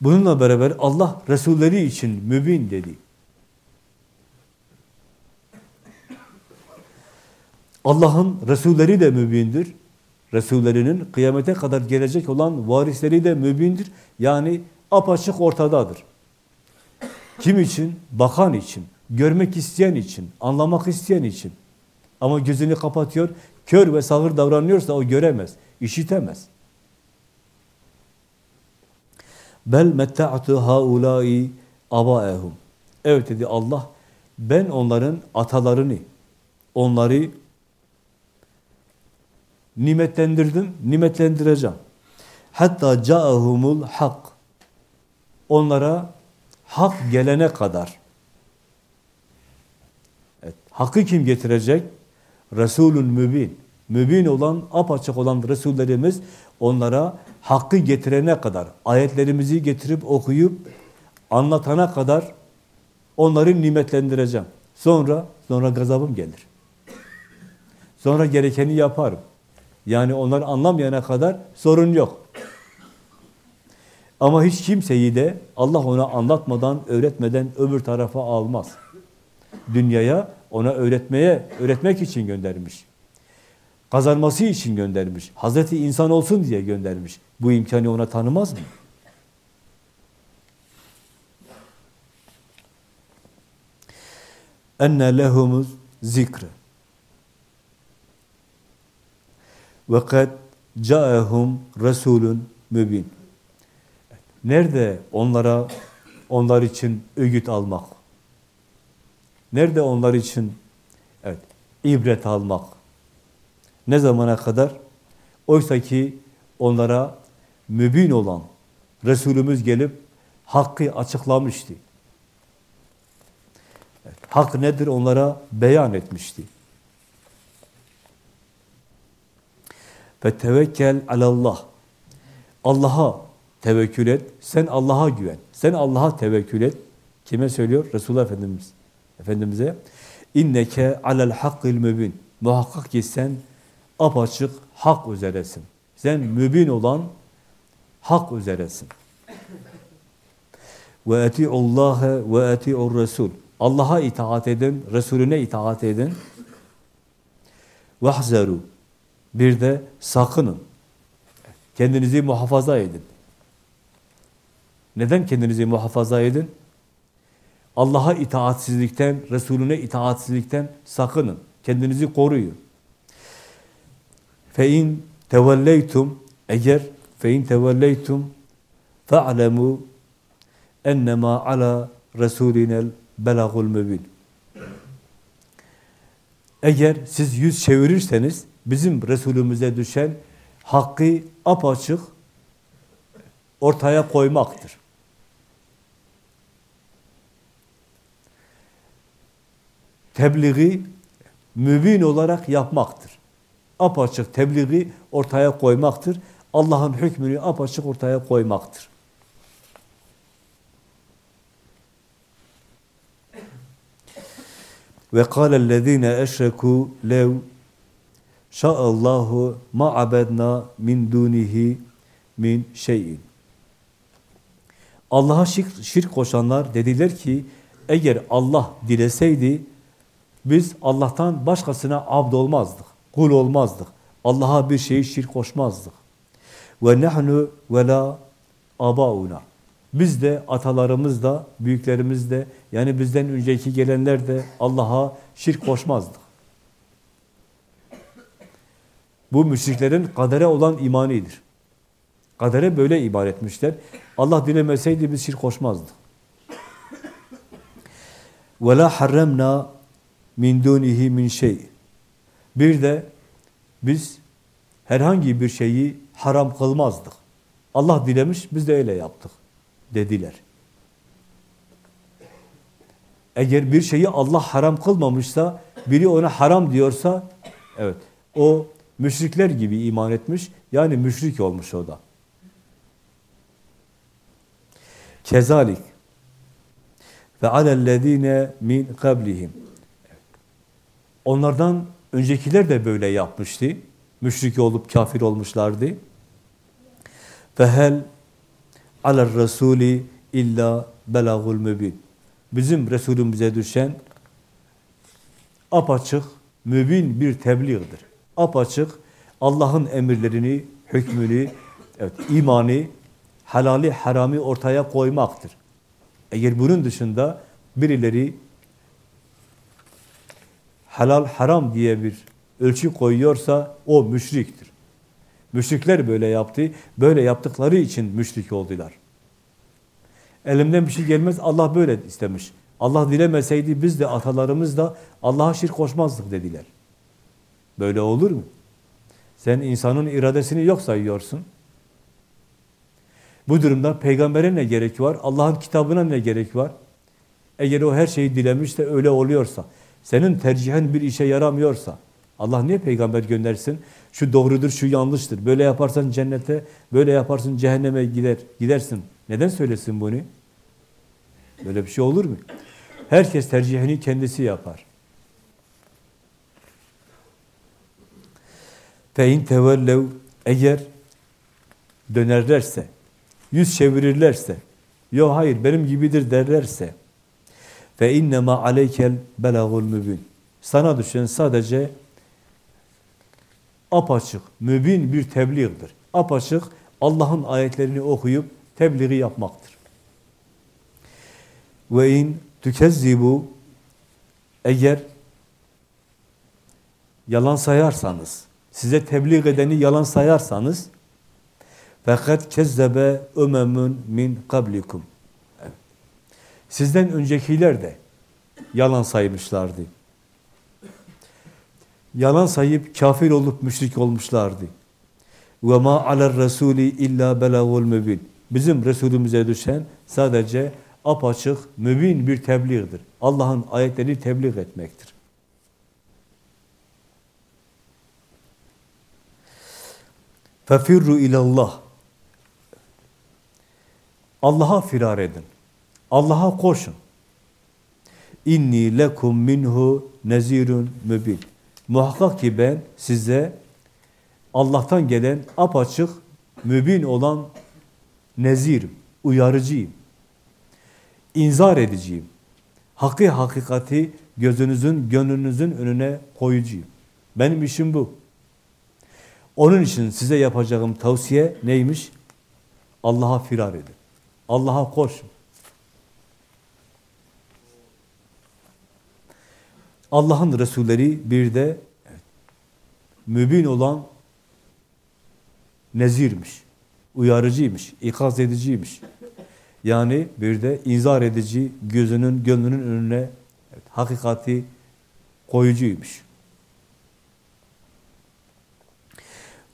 Bununla beraber Allah Resulleri için mübin dedi. Allah'ın Resulleri de mübindir. Resullerinin kıyamete kadar gelecek olan varisleri de mübindir. Yani apaçık ortadadır. Kim için? Bakan için, görmek isteyen için, anlamak isteyen için. Ama gözünü kapatıyor, kör ve sağır davranıyorsa o göremez, işitemez. Bel metta'tu haulai abaehum. Evet dedi Allah, ben onların atalarını, onları nimetlendirdim, nimetlendireceğim. Hatta ca'ahumul hak. Onlara hak gelene kadar. Evet, hakkı kim getirecek? Resulün mübin. Mübin olan, apaçık olan Resullerimiz onlara hakkı getirene kadar, ayetlerimizi getirip okuyup anlatana kadar onları nimetlendireceğim. Sonra, sonra gazabım gelir. Sonra gerekeni yaparım. Yani onlar anlamayana kadar sorun yok. Ama hiç kimseyi de Allah ona anlatmadan, öğretmeden öbür tarafa almaz. Dünyaya ona öğretmeye, öğretmek için göndermiş. Kazanması için göndermiş. Hazreti insan olsun diye göndermiş. Bu imkanı ona tanımaz mı? enne lehumuz zikre ve kad caehum resulun mübin. Nerede onlara onlar için öğüt almak? Nerede onlar için evet ibret almak? Ne zamana kadar? Oysa ki onlara mübin olan Resulümüz gelip hakkı açıklamıştı. Hak nedir onlara beyan etmişti. Ve tevekkel alallah. Allah'a tevekkül et. Sen Allah'a güven. Sen Allah'a tevekkül et. Kime söylüyor? Resulullah Efendimiz. Efendimiz'e. İnneke alel hakkil mübin. Muhakkak ki sen apaçık hak üzeresin. Sen mübin olan hak üzeresin. Ve eti'ullâhe ve eti'ur resul. Allah'a itaat edin, Resulüne itaat edin. Vahzeru. Bir de sakının. Kendinizi muhafaza edin. Neden kendinizi muhafaza edin? Allah'a itaatsizlikten, Resulüne itaatsizlikten sakının. Kendinizi koruyun. Fein tevelleytum eğer fein tevelleytum fa'lemu ennema ala resulinel belagul mübin. Eğer siz yüz çevirirseniz bizim Resulümüze düşen hakkı apaçık ortaya koymaktır. Tebliği mübin olarak yapmaktır. Apaçık tebliği ortaya koymaktır. Allah'ın hükmünü apaçık ortaya koymaktır. Ve kâlellezîne eşrekû lev şa'allahu ma abedna min dunihi min şeyin. Allah'a şirk, şirk koşanlar dediler ki eğer Allah dileseydi biz Allah'tan başkasına abd olmazdık, kul olmazdık. Allah'a bir şeyi şirk koşmazdık. Ve nahnu ve la abauna. Biz de atalarımız da, büyüklerimiz de yani bizden önceki gelenler de Allah'a şirk koşmazdık. Bu müşriklerin kadere olan imanidir. Kadere böyle iman etmişler. Allah dilemeseydi biz şirk koşmazdık. وَلَا حَرَّمْنَا min dunihi min şey. Bir de biz herhangi bir şeyi haram kılmazdık. Allah dilemiş, biz de öyle yaptık dediler. Eğer bir şeyi Allah haram kılmamışsa, biri ona haram diyorsa, evet, o müşrikler gibi iman etmiş, yani müşrik olmuş o da. Kezalik ve alellezine min kablihim. Onlardan öncekiler de böyle yapmıştı. Müşrik olup kafir olmuşlardı. Ve hel aler rasuli illa belagul mübin. Bizim Resulümüze düşen apaçık, mübin bir tebliğdir. Apaçık Allah'ın emirlerini, hükmünü, evet, imanı, halali, harami ortaya koymaktır. Eğer bunun dışında birileri halal, haram diye bir ölçü koyuyorsa o müşriktir. Müşrikler böyle yaptı. Böyle yaptıkları için müşrik oldular. Elimden bir şey gelmez. Allah böyle istemiş. Allah dilemeseydi biz de atalarımız da Allah'a şirk koşmazdık dediler. Böyle olur mu? Sen insanın iradesini yok sayıyorsun. Bu durumda peygambere ne gerek var? Allah'ın kitabına ne gerek var? Eğer o her şeyi dilemiş de öyle oluyorsa, senin tercihin bir işe yaramıyorsa, Allah niye peygamber göndersin? Şu doğrudur, şu yanlıştır. Böyle yaparsan cennete, böyle yaparsın cehenneme gider, gidersin. Neden söylesin bunu? Böyle bir şey olur mu? Herkes tercihini kendisi yapar. Fein tevellev eğer dönerlerse, yüz çevirirlerse, yo hayır benim gibidir derlerse, fe innema aleykel belagul mübin. Sana düşen sadece apaçık, mübin bir tebliğdir. Apaçık Allah'ın ayetlerini okuyup tebliği yapmaktır. Ve in tükezzibu eğer yalan sayarsanız, size tebliğ edeni yalan sayarsanız fakat kezzebe ömemun min kablikum. Sizden öncekiler de yalan saymışlardı. Yalan sayıp kafir olup müşrik olmuşlardı. Ve ma aler rasuli illa belagul mübin. Bizim Resulümüze düşen sadece apaçık, mübin bir tebliğdir. Allah'ın ayetlerini tebliğ etmektir. Fefirru ilallah. Allah'a firar edin. Allah'a koşun. İnni lekum minhu nezirun mübin. Muhakkak ki ben size Allah'tan gelen apaçık, mübin olan nezirim, uyarıcıyım. İnzar edeceğim. Hakkı hakikati gözünüzün, gönlünüzün önüne koyucuyum. Benim işim bu. Onun için size yapacağım tavsiye neymiş? Allah'a firar edin. Allah'a koşun. Allah'ın Resulleri bir de evet, mübin olan nezirmiş, uyarıcıymış, ikaz ediciymiş. Yani bir de inzar edici, gözünün, gönlünün önüne evet, hakikati koyucuymuş.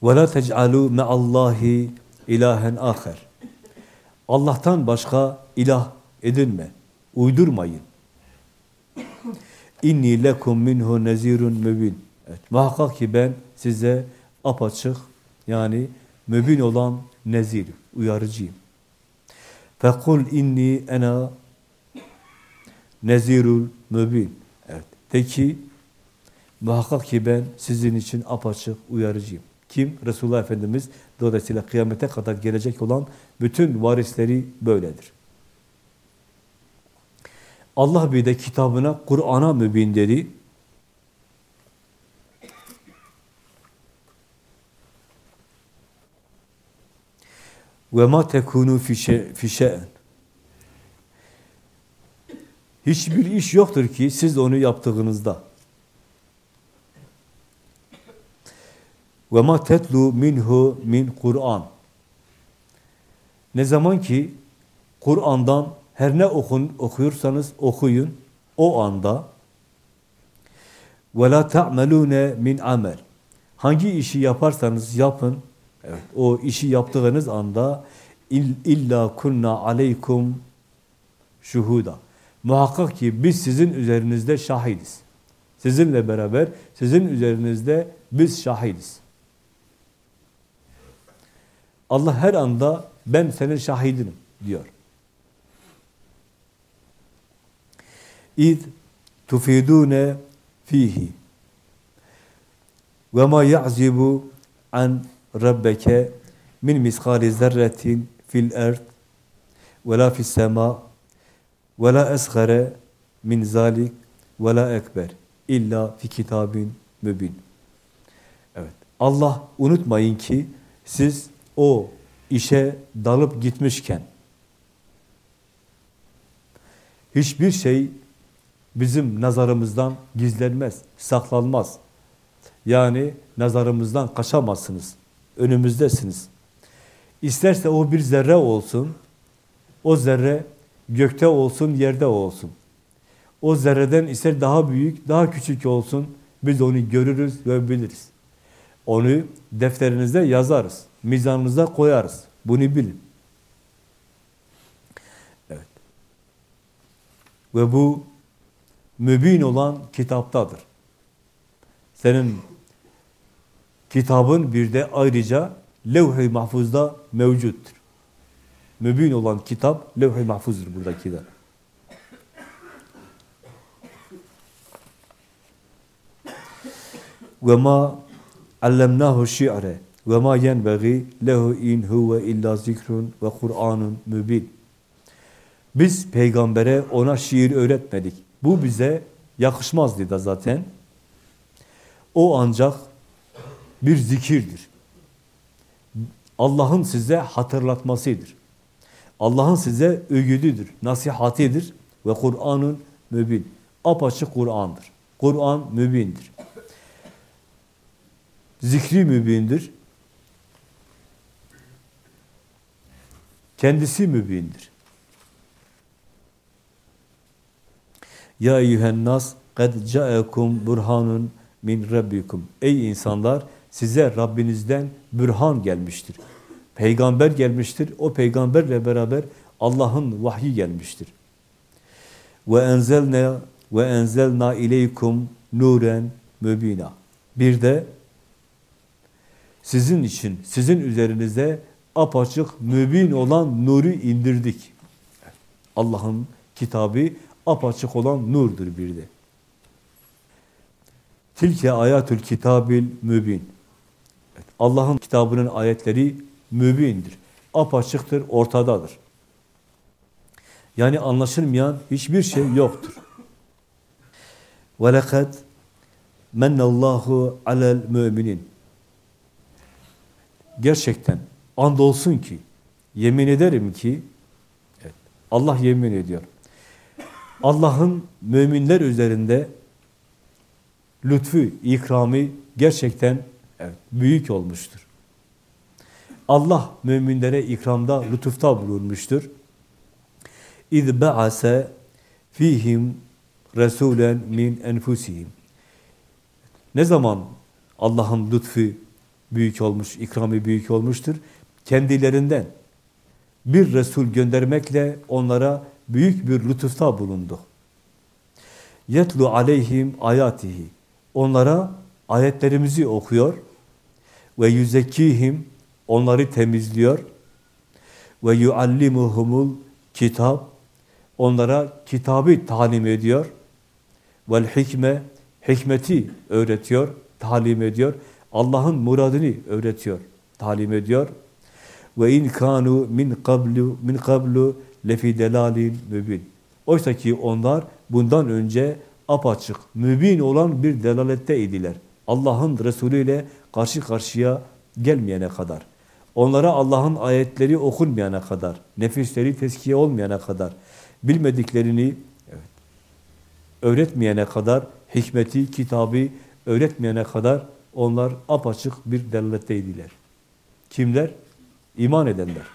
وَلَا تَجْعَلُوا مَعَ اللّٰهِ ilahen aher. Allah'tan başka ilah edinme, uydurmayın. İnni lekum minhu nezirun mübin. Evet, muhakkak ki ben size apaçık yani mübin olan nezir, uyarıcıyım. Fekul inni ena nezirul mübin. Evet. De ki muhakkak ki ben sizin için apaçık uyarıcıyım. Kim? Resulullah Efendimiz dolayısıyla kıyamete kadar gelecek olan bütün varisleri böyledir. Allah bir de kitabına Kur'an'a mübin dedi. Ve ma tekunu fi şey'en. Hiçbir iş yoktur ki siz onu yaptığınızda. Ve ma tetlu minhu min Kur'an. Ne zaman ki Kur'an'dan her ne okun, okuyorsanız okuyun o anda ve la ta'melune min amel. Hangi işi yaparsanız yapın. Evet, o işi yaptığınız anda illa kunna aleykum şuhuda. Muhakkak ki biz sizin üzerinizde şahidiz. Sizinle beraber sizin üzerinizde biz şahidiz. Allah her anda ben senin şahidinim diyor. İz tufidune fihi ve ma ya'zibu an rabbeke min miskali zerretin fil erd ve la fis sema ve la esgare min zalik ve la ekber illa fi kitabin mübin. Evet. Allah unutmayın ki siz o işe dalıp gitmişken hiçbir şey bizim nazarımızdan gizlenmez, saklanmaz. Yani nazarımızdan kaçamazsınız. Önümüzdesiniz. İsterse o bir zerre olsun, o zerre gökte olsun, yerde olsun. O zerreden ister daha büyük, daha küçük olsun, biz onu görürüz ve biliriz. Onu defterinize yazarız. Mizanınıza koyarız. Bunu bilin. Evet. Ve bu mübin olan kitaptadır. Senin kitabın bir de ayrıca levh-i mahfuzda mevcuttur. Mübin olan kitap levh-i mahfuzdur buradaki de. Ve allemnahu şi're ve ma yenbeği lehu in huve illa zikrun ve Kur'anun mübin. Biz peygambere ona şiir öğretmedik. Bu bize yakışmazdı da zaten. O ancak bir zikirdir. Allah'ın size hatırlatmasıdır. Allah'ın size öğüdüdür, nasihatidir ve Kur'an'ın mübin. Apaçık Kur'an'dır. Kur'an mübindir. Zikri mübindir. Kendisi mübindir. Ya eyyühen nas kad ca'ekum burhanun min rabbikum. Ey insanlar size Rabbinizden bürhan gelmiştir. Peygamber gelmiştir. O peygamberle beraber Allah'ın vahyi gelmiştir. Ve enzelna ve enzelna ileykum nuren mübina. Bir de sizin için, sizin üzerinize apaçık, mübin olan nuru indirdik. Allah'ın kitabı apaçık olan nurdur bir de. Tilke ayatül kitabil mübin. Allah'ın kitabının ayetleri mübindir. Apaçıktır, ortadadır. Yani anlaşılmayan hiçbir şey yoktur. وَلَقَدْ مَنَّ اللّٰهُ عَلَى الْمُؤْمِنِينَ gerçekten andolsun ki, yemin ederim ki, evet, Allah yemin ediyor. Allah'ın müminler üzerinde lütfü, ikrami gerçekten evet, büyük olmuştur. Allah müminlere ikramda, lütufta bulunmuştur. İz ba'ase fihim resulen min enfusihim. Ne zaman Allah'ın lütfü, büyük olmuş, ikramı büyük olmuştur? Kendilerinden bir Resul göndermekle onlara büyük bir lütufta bulundu. Yetlu aleyhim ayatihi. Onlara ayetlerimizi okuyor ve yüzekkihim onları temizliyor ve yuallimuhumul kitap onlara kitabı talim ediyor vel hikme hikmeti öğretiyor, talim ediyor. Allah'ın muradını öğretiyor, talim ediyor. Ve in kanu min qablu min qablu lefi delalin mübin. Oysa ki onlar bundan önce apaçık, mübin olan bir delalette idiler. Allah'ın Resulü ile karşı karşıya gelmeyene kadar. Onlara Allah'ın ayetleri okunmayana kadar, nefisleri teskiye olmayana kadar, bilmediklerini evet, öğretmeyene kadar, hikmeti, kitabı öğretmeyene kadar onlar apaçık bir delaletteydiler. Kimler? İman edenler.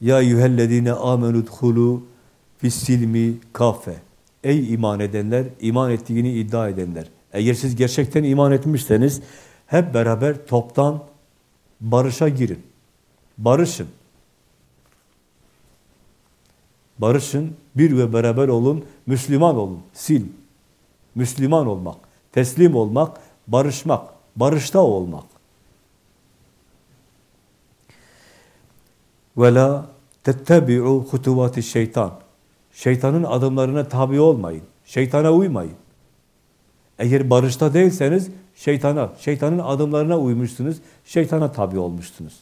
Ya eyyühellezine amenü dhulu fissilmi kafe. Ey iman edenler, iman ettiğini iddia edenler. Eğer siz gerçekten iman etmişseniz hep beraber toptan barışa girin. Barışın. Barışın, bir ve beraber olun, Müslüman olun, sil. Müslüman olmak, teslim olmak, barışmak, barışta olmak. Ve la tettebi'u hutuvati şeytan. Şeytanın adımlarına tabi olmayın. Şeytana uymayın. Eğer barışta değilseniz şeytana, şeytanın adımlarına uymuşsunuz, şeytana tabi olmuşsunuz.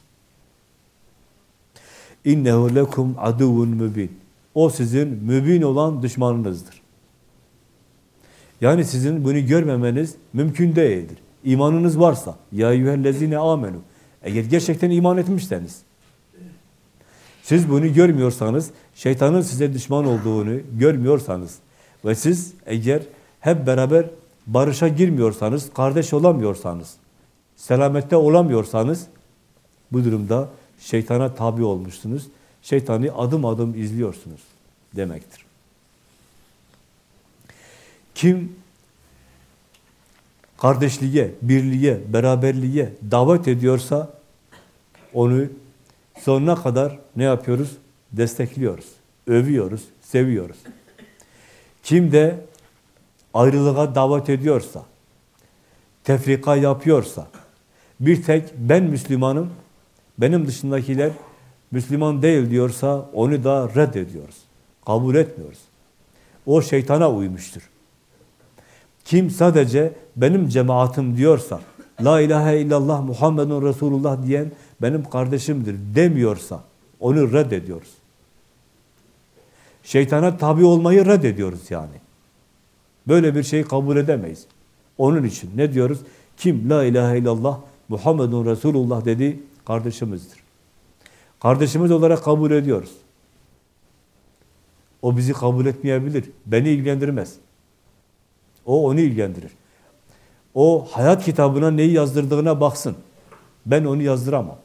İnnehu lekum aduvun mübin. O sizin mübin olan düşmanınızdır. Yani sizin bunu görmemeniz mümkün değildir. İmanınız varsa, ya eyyühellezine amenu. Eğer gerçekten iman etmişseniz, siz bunu görmüyorsanız, şeytanın size düşman olduğunu görmüyorsanız ve siz eğer hep beraber barışa girmiyorsanız, kardeş olamıyorsanız, selamette olamıyorsanız bu durumda şeytana tabi olmuşsunuz. Şeytanı adım adım izliyorsunuz demektir. Kim kardeşliğe, birliğe, beraberliğe davet ediyorsa onu sonuna kadar ne yapıyoruz? Destekliyoruz, övüyoruz, seviyoruz. Kim de ayrılığa davet ediyorsa, tefrika yapıyorsa, bir tek ben Müslümanım, benim dışındakiler Müslüman değil diyorsa onu da reddediyoruz. Kabul etmiyoruz. O şeytana uymuştur. Kim sadece benim cemaatim diyorsa, La ilahe illallah Muhammedun Resulullah diyen benim kardeşimdir demiyorsa onu reddediyoruz. Şeytana tabi olmayı reddediyoruz yani. Böyle bir şeyi kabul edemeyiz. Onun için ne diyoruz? Kim la ilahe illallah Muhammedun Resulullah dedi kardeşimizdir. Kardeşimiz olarak kabul ediyoruz. O bizi kabul etmeyebilir. Beni ilgilendirmez. O onu ilgilendirir. O hayat kitabına neyi yazdırdığına baksın. Ben onu yazdıramam.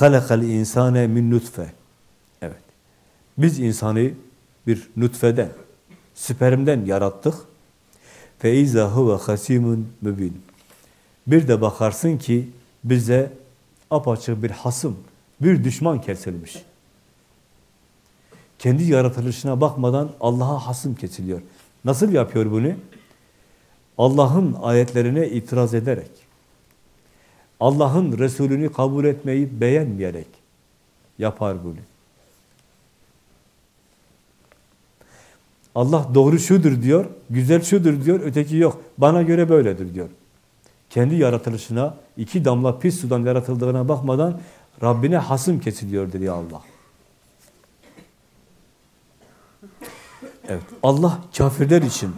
halakal insane min nutfe. Evet. Biz insanı bir nutfeden, spermden yarattık. Feiza huve hasimun mübin. Bir de bakarsın ki bize apaçık bir hasım, bir düşman kesilmiş. Kendi yaratılışına bakmadan Allah'a hasım kesiliyor. Nasıl yapıyor bunu? Allah'ın ayetlerine itiraz ederek. Allah'ın Resulünü kabul etmeyi beğenmeyerek yapar bunu. Allah doğru şudur diyor, güzel şudur diyor, öteki yok. Bana göre böyledir diyor. Kendi yaratılışına, iki damla pis sudan yaratıldığına bakmadan Rabbine hasım kesiliyor diyor Allah. Evet, Allah kafirler için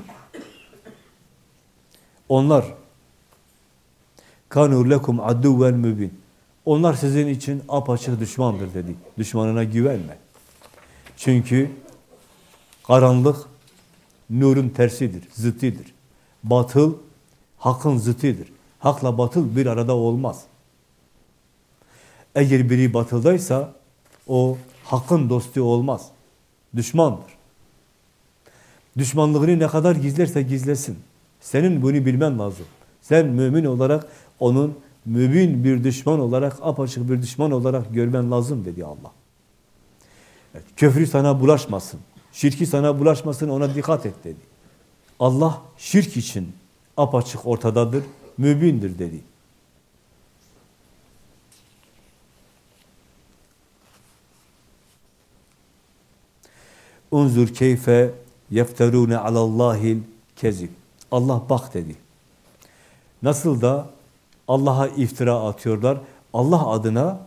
onlar kanu lekum aduven mübin. Onlar sizin için apaçık düşmandır dedi. Düşmanına güvenme. Çünkü karanlık nurun tersidir, zıttidir. Batıl hakkın zıttidir. Hakla batıl bir arada olmaz. Eğer biri batıldaysa o hakkın dostu olmaz. Düşmandır. Düşmanlığını ne kadar gizlerse gizlesin. Senin bunu bilmen lazım. Sen mümin olarak onun mübin bir düşman olarak, apaçık bir düşman olarak görmen lazım dedi Allah. Evet, köfrü sana bulaşmasın. Şirki sana bulaşmasın ona dikkat et dedi. Allah şirk için apaçık ortadadır, mübindir dedi. Unzur keyfe yefterune alallahil kezib. Allah bak dedi. Nasıl da Allah'a iftira atıyorlar. Allah adına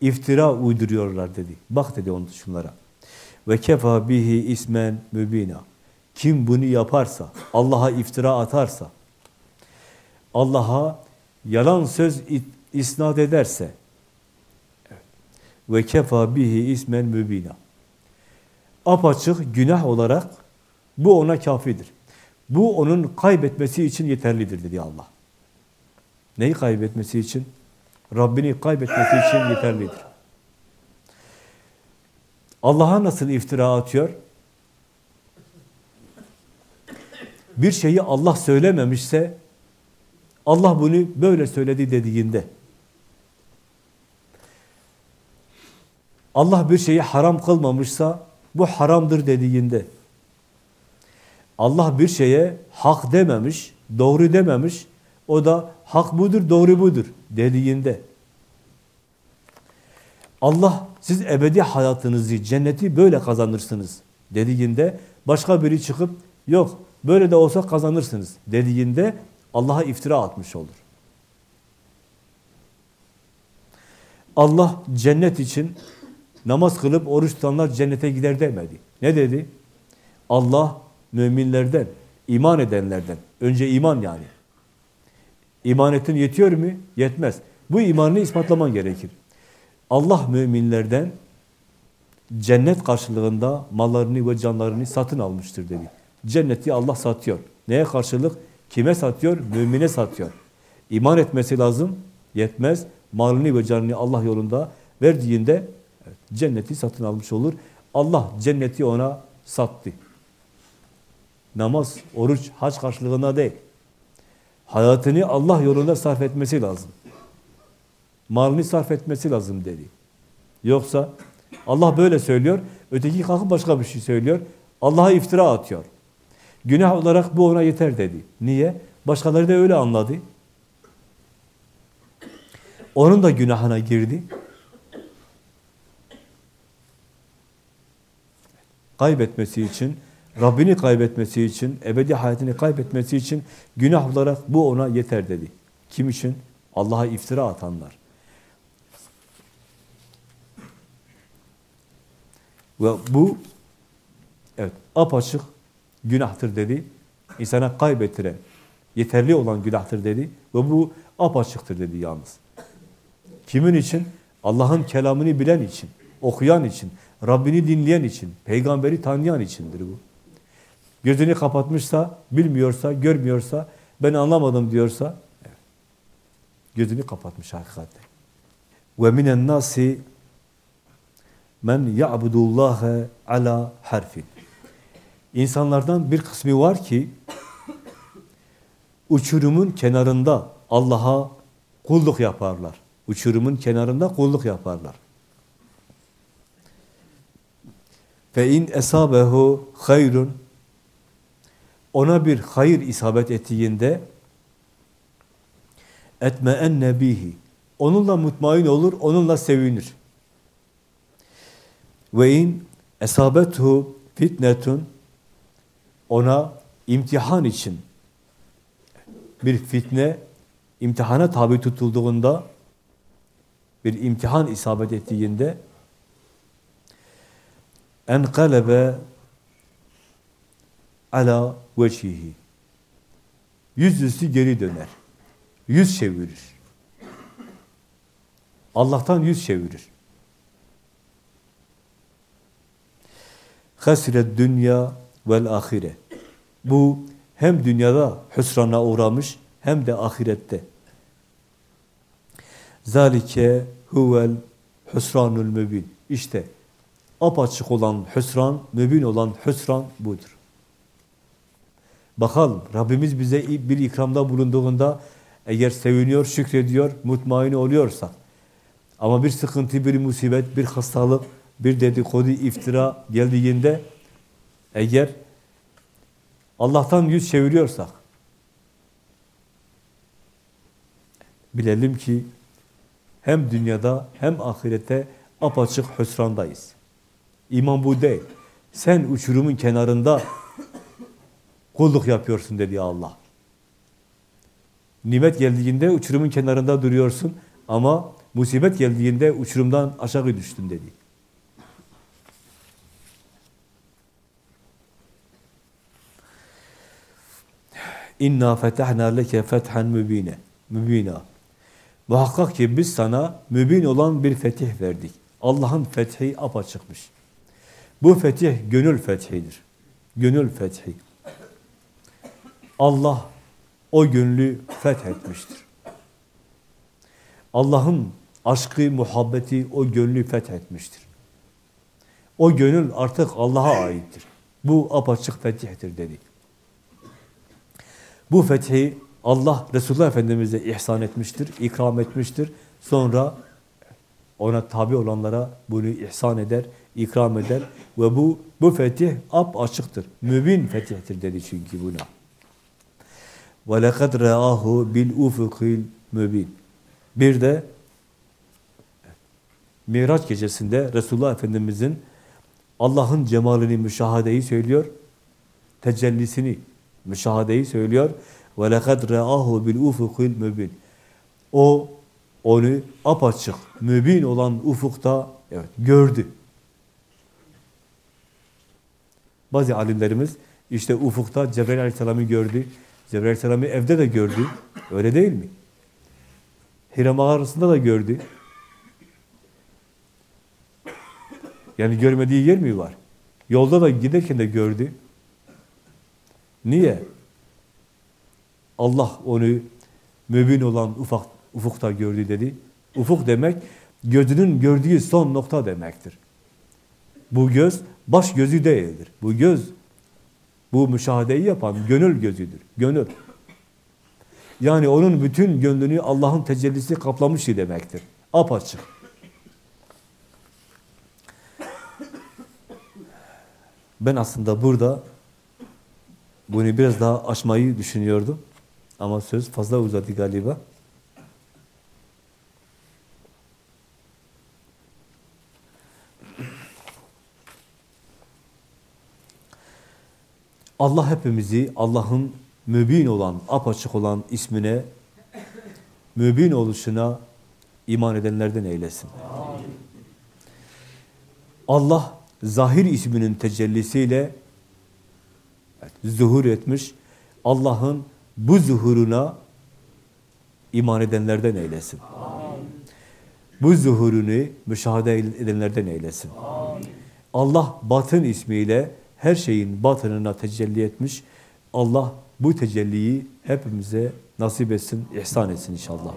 iftira uyduruyorlar dedi. Bak dedi onu şunlara. Ve kefa bihi ismen mübina. Kim bunu yaparsa, Allah'a iftira atarsa, Allah'a yalan söz isnat ederse ve kefa bihi ismen mübina. Apaçık günah olarak bu ona kafidir. Bu onun kaybetmesi için yeterlidir dedi Allah. Neyi kaybetmesi için? Rabbini kaybetmesi için yeterlidir. Allah'a nasıl iftira atıyor? Bir şeyi Allah söylememişse Allah bunu böyle söyledi dediğinde Allah bir şeyi haram kılmamışsa bu haramdır dediğinde Allah bir şeye hak dememiş, doğru dememiş, o da hak budur, doğru budur dediğinde Allah siz ebedi hayatınızı, cenneti böyle kazanırsınız dediğinde başka biri çıkıp yok böyle de olsa kazanırsınız dediğinde Allah'a iftira atmış olur. Allah cennet için namaz kılıp oruç tutanlar cennete gider demedi. Ne dedi? Allah müminlerden, iman edenlerden. Önce iman yani. İman ettin yetiyor mu? Yetmez. Bu imanını ispatlaman gerekir. Allah müminlerden cennet karşılığında mallarını ve canlarını satın almıştır dedi. Cenneti Allah satıyor. Neye karşılık? Kime satıyor? Mümine satıyor. İman etmesi lazım. Yetmez. Malını ve canını Allah yolunda verdiğinde cenneti satın almış olur. Allah cenneti ona sattı. Namaz, oruç, hac karşılığında değil. Hayatını Allah yolunda sarf etmesi lazım. Malını sarf etmesi lazım dedi. Yoksa Allah böyle söylüyor, öteki kalkıp başka bir şey söylüyor. Allah'a iftira atıyor. Günah olarak bu ona yeter dedi. Niye? Başkaları da öyle anladı. Onun da günahına girdi. Kaybetmesi için, Rabbini kaybetmesi için, ebedi hayatını kaybetmesi için günah olarak bu ona yeter dedi. Kim için? Allah'a iftira atanlar. Ve bu evet apaçık günahtır dedi. İnsana kaybettiren, yeterli olan günahtır dedi. Ve bu apaçıktır dedi yalnız. Kimin için? Allah'ın kelamını bilen için, okuyan için, Rabbini dinleyen için, peygamberi tanıyan içindir bu. Gözünü kapatmışsa, bilmiyorsa, görmüyorsa, ben anlamadım diyorsa, gözünü kapatmış hakikaten. Minen nasi men ya'budullaha ala harfin. İnsanlardan bir kısmı var ki uçurumun kenarında Allah'a kulluk yaparlar. Uçurumun kenarında kulluk yaparlar. Fe in esabehu hayrun ona bir hayır isabet ettiğinde etme en nebihi onunla mutmain olur, onunla sevinir. Ve in esabethu fitnetun ona imtihan için bir fitne imtihana tabi tutulduğunda bir imtihan isabet ettiğinde enkalebe ala veçhihi yüzüstü geri döner. Yüz çevirir. Allah'tan yüz çevirir. Hasret dünya vel ahire. Bu hem dünyada hüsrana uğramış hem de ahirette. Zalike huvel hüsranul mübin. İşte apaçık olan hüsran, mübin olan hüsran budur. Bakalım Rabbimiz bize bir ikramda bulunduğunda eğer seviniyor, şükrediyor, mutmain oluyorsak ama bir sıkıntı, bir musibet, bir hastalık, bir dedikodu, iftira geldiğinde eğer Allah'tan yüz çeviriyorsak bilelim ki hem dünyada hem ahirette apaçık hüsrandayız. İman bu değil. Sen uçurumun kenarında kulluk yapıyorsun dedi Allah. Nimet geldiğinde uçurumun kenarında duruyorsun ama musibet geldiğinde uçurumdan aşağı düştün dedi. İnna fetahna leke fethan mübine. Mübina. Muhakkak ki biz sana mübin olan bir fetih verdik. Allah'ın fethi apaçıkmış. Bu fetih gönül fethidir. Gönül fethi. Allah o gönlü fethetmiştir. Allah'ın aşkı, muhabbeti o gönlü fethetmiştir. O gönül artık Allah'a aittir. Bu apaçık fetihtir dedi. Bu fethi Allah Resulullah Efendimiz'e ihsan etmiştir, ikram etmiştir. Sonra ona tabi olanlara bunu ihsan eder, ikram eder ve bu bu fetih ap açıktır. Mübin fetihtir dedi çünkü buna. Ve lekad ra'ahu bil ufukil mübin. Bir de Miraç gecesinde Resulullah Efendimiz'in Allah'ın cemalini, müşahadeyi söylüyor. Tecellisini, müşahadeyi söylüyor. Ra'ahu bil ufukil mübin. O onu apaçık, mübin olan ufukta evet gördü. Bazı alimlerimiz işte ufukta Cebrail Aleyhisselam'ı gördü. Cebrail Aleyhisselam'ı evde de gördü. Öyle değil mi? Hira mağarasında da gördü. Yani görmediği yer mi var? Yolda da giderken de gördü. Niye? Allah onu mübin olan ufak, ufukta gördü dedi. Ufuk demek gözünün gördüğü son nokta demektir. Bu göz baş gözü değildir. Bu göz, bu müşahedeyi yapan gönül gözüdür. Gönül. Yani onun bütün gönlünü Allah'ın tecellisi kaplamış demektir. Apaçık. Ben aslında burada bunu biraz daha aşmayı düşünüyordum. Ama söz fazla uzadı galiba. Allah hepimizi Allah'ın mübin olan, apaçık olan ismine, mübin oluşuna iman edenlerden eylesin. Allah zahir isminin tecellisiyle evet, zuhur etmiş. Allah'ın bu zuhuruna iman edenlerden eylesin. Bu zuhurunu müşahede edenlerden eylesin. Allah batın ismiyle her şeyin batınına tecelli etmiş. Allah bu tecelliyi hepimize nasip etsin, ihsan etsin inşallah.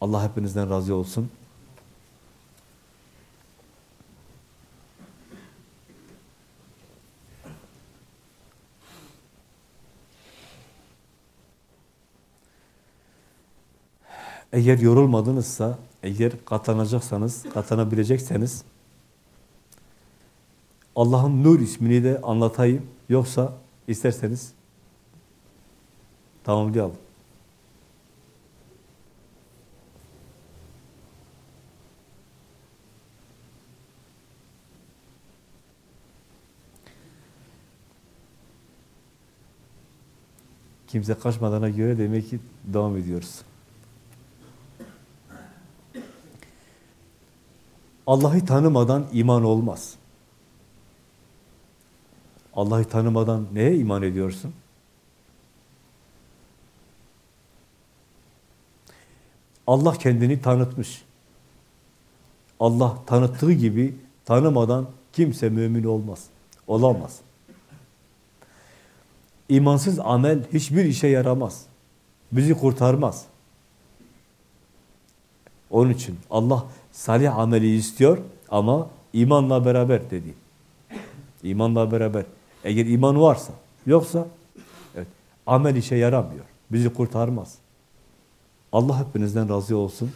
Allah hepinizden razı olsun. Eğer yorulmadınızsa, eğer katlanacaksanız, katlanabilecekseniz Allah'ın Nur ismini de anlatayım. Yoksa isterseniz tamamlayalım. Kimse kaçmadığına göre demek ki devam ediyoruz. Allah'ı tanımadan iman olmaz. Allah'ı tanımadan neye iman ediyorsun? Allah kendini tanıtmış. Allah tanıttığı gibi tanımadan kimse mümin olmaz. Olamaz. İmansız amel hiçbir işe yaramaz. Bizi kurtarmaz. Onun için Allah salih ameli istiyor ama imanla beraber dedi. İmanla beraber. Eğer iman varsa, yoksa evet, amel işe yaramıyor. Bizi kurtarmaz. Allah hepinizden razı olsun.